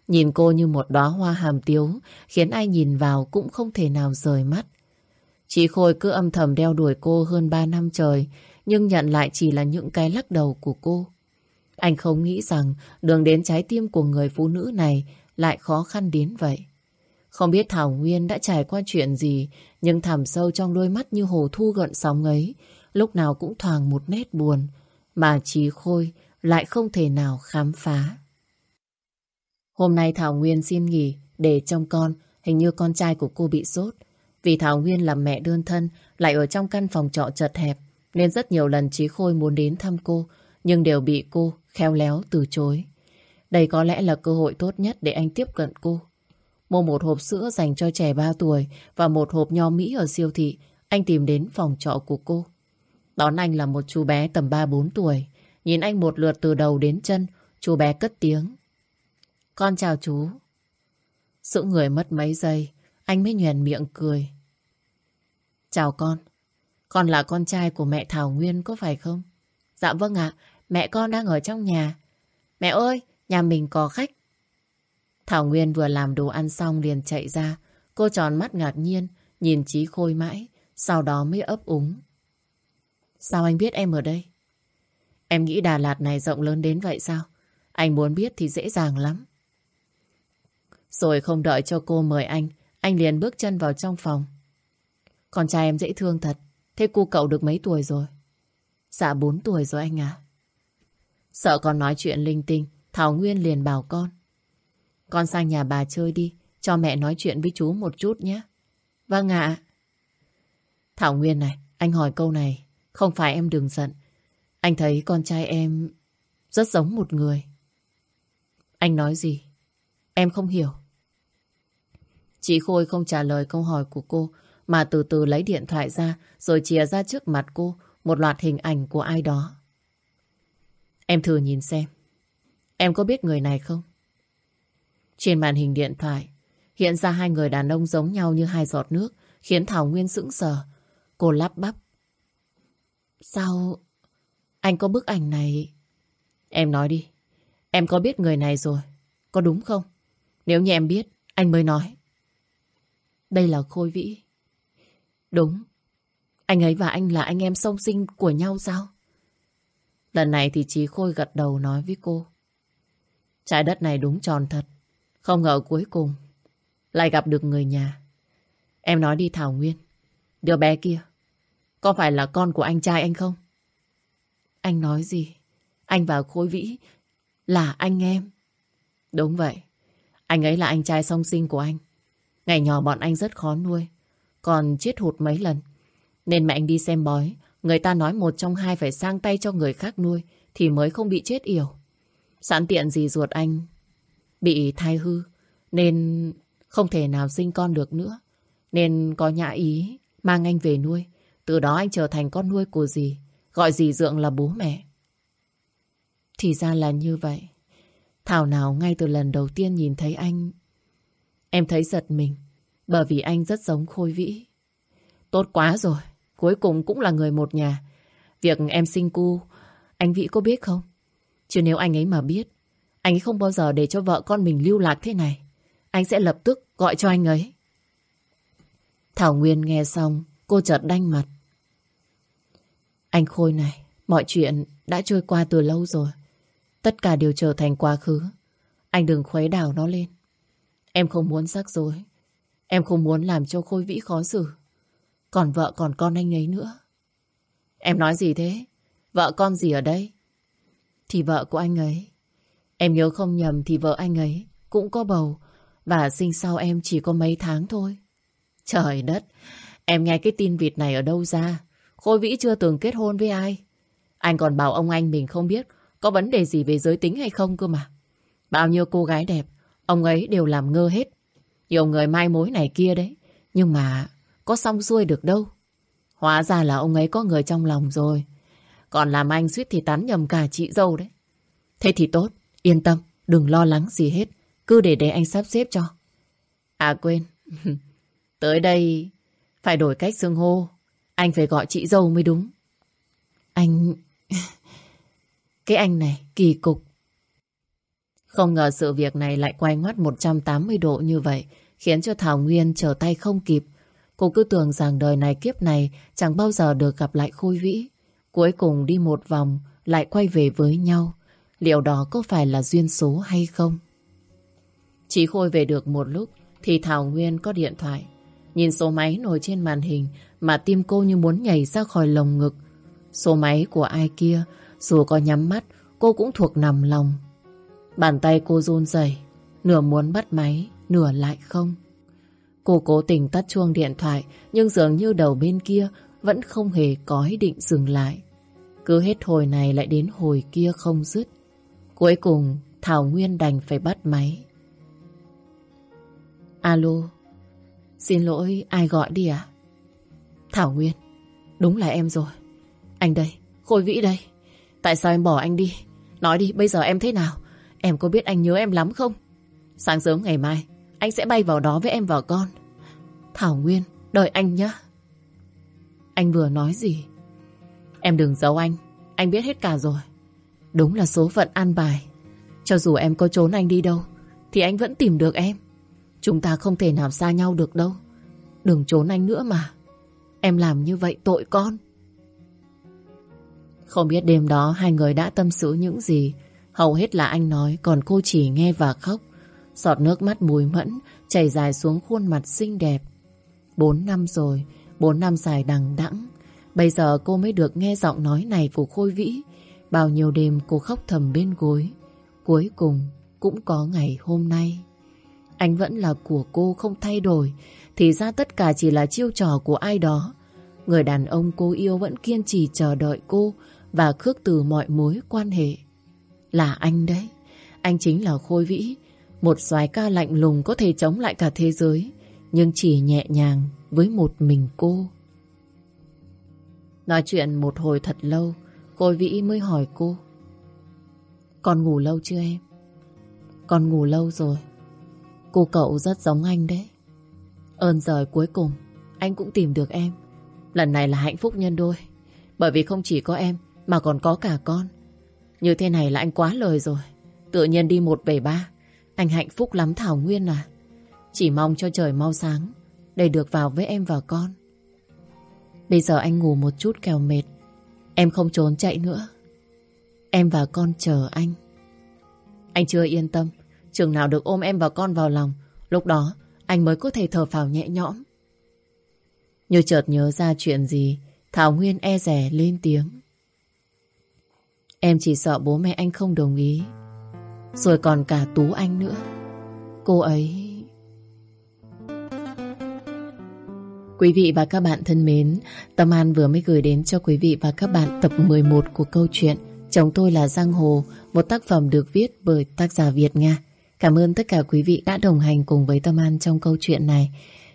Nhìn cô như một đóa hoa hàm tiếu, khiến ai nhìn vào cũng không thể nào rời mắt. Chị Khôi cứ âm thầm đeo đuổi cô hơn 3 năm trời, nhưng nhận lại chỉ là những cái lắc đầu của cô. Anh không nghĩ rằng đường đến trái tim của người phụ nữ này lại khó khăn đến vậy. Không biết Thảo Nguyên đã trải qua chuyện gì, nhưng thẳm sâu trong đôi mắt như hồ thu gợn sóng ấy, lúc nào cũng thoảng một nét buồn, mà trí Khôi lại không thể nào khám phá. Hôm nay Thảo Nguyên xin nghỉ để trông con, hình như con trai của cô bị sốt. Vì Thảo Nguyên là mẹ đơn thân, lại ở trong căn phòng trọ chật hẹp, nên rất nhiều lần trí Khôi muốn đến thăm cô, nhưng đều bị cô khéo léo từ chối. Đây có lẽ là cơ hội tốt nhất để anh tiếp cận cô. Mua một hộp sữa dành cho trẻ 3 tuổi và một hộp nho Mỹ ở siêu thị, anh tìm đến phòng trọ của cô. Đón anh là một chú bé tầm 3-4 tuổi. Nhìn anh một lượt từ đầu đến chân, chú bé cất tiếng. Con chào chú. Sự người mất mấy giây, anh mới nhoèn miệng cười. Chào con. Con là con trai của mẹ Thảo Nguyên có phải không? Dạ vâng ạ, mẹ con đang ở trong nhà. Mẹ ơi, nhà mình có khách. Thảo Nguyên vừa làm đồ ăn xong liền chạy ra. Cô tròn mắt ngạc nhiên, nhìn Chí Khôi mãi, sau đó mới ấp úng. Sao anh biết em ở đây? Em nghĩ Đà Lạt này rộng lớn đến vậy sao? Anh muốn biết thì dễ dàng lắm. Rồi không đợi cho cô mời anh, anh liền bước chân vào trong phòng. Con trai em dễ thương thật. Thế cu cậu được mấy tuổi rồi? Dạ 4 tuổi rồi anh à. Sợ con nói chuyện linh tinh, Thảo Nguyên liền bảo con. Con sang nhà bà chơi đi, cho mẹ nói chuyện với chú một chút nhé. Vâng ạ. Thảo Nguyên này, anh hỏi câu này, không phải em đừng giận. Anh thấy con trai em rất giống một người. Anh nói gì? Em không hiểu. Chị Khôi không trả lời câu hỏi của cô, mà từ từ lấy điện thoại ra rồi chìa ra trước mặt cô một loạt hình ảnh của ai đó. Em thử nhìn xem. Em có biết người này không? Trên màn hình điện thoại hiện ra hai người đàn ông giống nhau như hai giọt nước khiến Thảo Nguyên sững sờ. Cô lắp bắp. Sao anh có bức ảnh này? Em nói đi. Em có biết người này rồi. Có đúng không? Nếu như em biết, anh mới nói. Đây là Khôi Vĩ. Đúng. Anh ấy và anh là anh em song sinh của nhau sao? Lần này thì chị Khôi gật đầu nói với cô. Trái đất này đúng tròn thật. Không ngờ cuối cùng lại gặp được người nhà. Em nói đi Thảo Nguyên. Đứa bé kia, có phải là con của anh trai anh không? Anh nói gì? Anh và khối Vĩ là anh em. Đúng vậy. Anh ấy là anh trai song sinh của anh. Ngày nhỏ bọn anh rất khó nuôi. Còn chết hụt mấy lần. Nên mẹ anh đi xem bói. Người ta nói một trong hai phải sang tay cho người khác nuôi thì mới không bị chết yểu. Sẵn tiện gì ruột anh bị thai hư, nên không thể nào sinh con được nữa. Nên có nhã ý mang anh về nuôi. Từ đó anh trở thành con nuôi của dì. Gọi dì Dượng là bố mẹ. Thì ra là như vậy. Thảo nào ngay từ lần đầu tiên nhìn thấy anh, Em thấy giật mình, Bởi vì anh rất giống Khôi Vĩ Tốt quá rồi, Cuối cùng cũng là người một nhà Việc em sinh cu, Anh Vĩ có biết không Chứ nếu anh ấy mà biết anh không bao giờ để cho vợ con mình lưu lạc thế này. Anh sẽ lập tức gọi cho anh ấy. Thảo Nguyên nghe xong, Cô chợt đanh mặt. Anh Khôi này, Mọi chuyện đã trôi qua từ lâu rồi. Tất cả đều trở thành quá khứ. Anh đừng khuấy đảo nó lên. Em không muốn rắc rối. Em không muốn làm cho Khôi Vĩ khó xử. Còn vợ còn con anh ấy nữa. Em nói gì thế? Vợ con gì ở đây? Thì vợ của anh ấy. Em nhớ không nhầm thì vợ anh ấy cũng có bầu và sinh sau em chỉ có mấy tháng thôi. Trời đất, em nghe cái tin vịt này ở đâu ra? Khôi Vĩ chưa từng kết hôn với ai. Anh còn bảo ông anh mình không biết có vấn đề gì về giới tính hay không cơ mà. Bao nhiêu cô gái đẹp, ông ấy đều làm ngơ hết. Nhiều người mai mối này kia đấy. Nhưng mà có xong xuôi được đâu. Hóa ra là ông ấy có người trong lòng rồi. Còn làm anh suýt thì tán nhầm cả chị dâu đấy. Thế thì tốt, yên tâm, đừng lo lắng gì hết. Cứ để để anh sắp xếp cho. À quên, tới đây phải đổi cách xưng hô. Anh phải gọi chị dâu mới đúng. Anh... Cái anh này kỳ cục. Không ngờ sự việc này lại quay ngoắt 180 độ như vậy, khiến cho Thảo Nguyên trở tay không kịp. Cô cứ tưởng rằng đời này kiếp này chẳng bao giờ được gặp lại Khôi Vĩ. Cuối cùng đi một vòng, lại quay về với nhau. Liệu đó có phải là duyên số hay không? Chỉ Khôi về được một lúc, thì Thảo Nguyên có điện thoại. Nhìn số máy nổi trên màn hình mà tim cô như muốn nhảy ra khỏi lồng ngực. Số máy của ai kia, dù có nhắm mắt, cô cũng thuộc nằm lòng. Bàn tay cô run rẩy, nửa muốn bắt máy, nửa lại không. Cô cố tình tắt chuông điện thoại, nhưng dường như đầu bên kia vẫn không hề có ý định dừng lại. Cứ hết hồi này lại đến hồi kia không dứt. Cuối cùng, Thảo Nguyên đành phải bắt máy. Alo, xin lỗi, ai gọi đi à? Thảo Nguyên, đúng là em rồi. Anh đây, Khôi Vĩ đây. Tại sao em bỏ anh đi? Nói đi, bây giờ em thế nào? Em có biết anh nhớ em lắm không? Sáng sớm ngày mai, anh sẽ bay vào đó với em và con. Thảo Nguyên, đợi anh nhé. Anh vừa nói gì? Em đừng giấu anh, anh biết hết cả rồi. Đúng là số phận an bài. Cho dù em có trốn anh đi đâu, thì anh vẫn tìm được em. Chúng ta không thể nào xa nhau được đâu. Đừng trốn anh nữa mà. Em làm như vậy tội con. Không biết đêm đó hai người đã tâm sự những gì. Hầu hết là anh nói, còn cô chỉ nghe và khóc. Giọt nước mắt mùi mẫn chảy dài xuống khuôn mặt xinh đẹp. Bốn năm rồi, bốn năm dài đằng đẵng. Bây giờ cô mới được nghe giọng nói này của Khôi Vĩ. Bao nhiêu đêm cô khóc thầm bên gối. Cuối cùng cũng có ngày hôm nay. Anh vẫn là của cô không thay đổi. Thì ra tất cả chỉ là chiêu trò của ai đó. Người đàn ông cô yêu vẫn kiên trì chờ đợi cô và khước từ mọi mối quan hệ. Là anh đấy. Anh chính là Khôi Vĩ. Một soái ca lạnh lùng có thể chống lại cả thế giới. Nhưng chỉ nhẹ nhàng với một mình cô. Nói chuyện một hồi thật lâu, Khôi Vĩ mới hỏi cô. Con ngủ lâu chưa em? Con ngủ lâu rồi. Cô cậu rất giống anh đấy. Ơn giời cuối cùng, anh cũng tìm được em. Lần này là hạnh phúc nhân đôi. Bởi vì không chỉ có em, mà còn có cả con. Như thế này là anh quá lời rồi. Tự nhiên đi một về ba. Anh hạnh phúc lắm Thảo Nguyên à. Chỉ mong cho trời mau sáng để được vào với em và con. Bây giờ anh ngủ một chút kèo mệt. Em không trốn chạy nữa. Em và con chờ anh. Anh chưa yên tâm. Chừng nào được ôm em và con vào lòng. Lúc đó anh mới có thể thở phào nhẹ nhõm. Như chợt nhớ ra chuyện gì, Thảo Nguyên e rẻ lên tiếng. Em chỉ sợ bố mẹ anh không đồng ý. Rồi còn cả Tú Anh nữa. Cô ấy... Quý vị và các bạn thân mến, Tâm An vừa mới gửi đến cho quý vị và các bạn tập 11 của câu chuyện Chồng tôi là Giang Hồ, một tác phẩm được viết bởi tác giả Việt Nga. Cảm ơn tất cả quý vị đã đồng hành cùng với Tâm An trong câu chuyện này.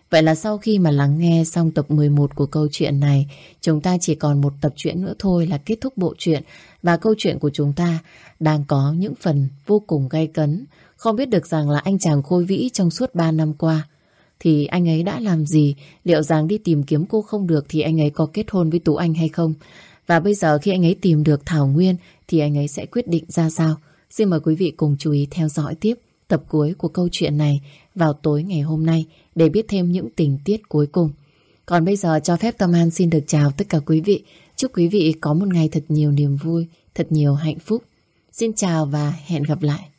Vậy là sau khi mà lắng nghe xong tập 11 của câu chuyện này, chúng ta chỉ còn một tập truyện nữa thôi là kết thúc bộ truyện và câu chuyện của chúng ta đang có những phần vô cùng gay cấn. Không biết được rằng là anh chàng Khôi Vĩ trong suốt 3 năm qua thì anh ấy đã làm gì, liệu rằng đi tìm kiếm cô không được thì anh ấy có kết hôn với Tú Anh hay không? Và bây giờ khi anh ấy tìm được Thảo Nguyên thì anh ấy sẽ quyết định ra sao? Xin mời quý vị cùng chú ý theo dõi tiếp tập cuối của câu chuyện này vào tối ngày hôm nay để biết thêm những tình tiết cuối cùng. Còn bây giờ cho phép Tâm An xin được chào tất cả quý vị. Chúc quý vị có một ngày thật nhiều niềm vui, thật nhiều hạnh phúc. Xin chào và hẹn gặp lại.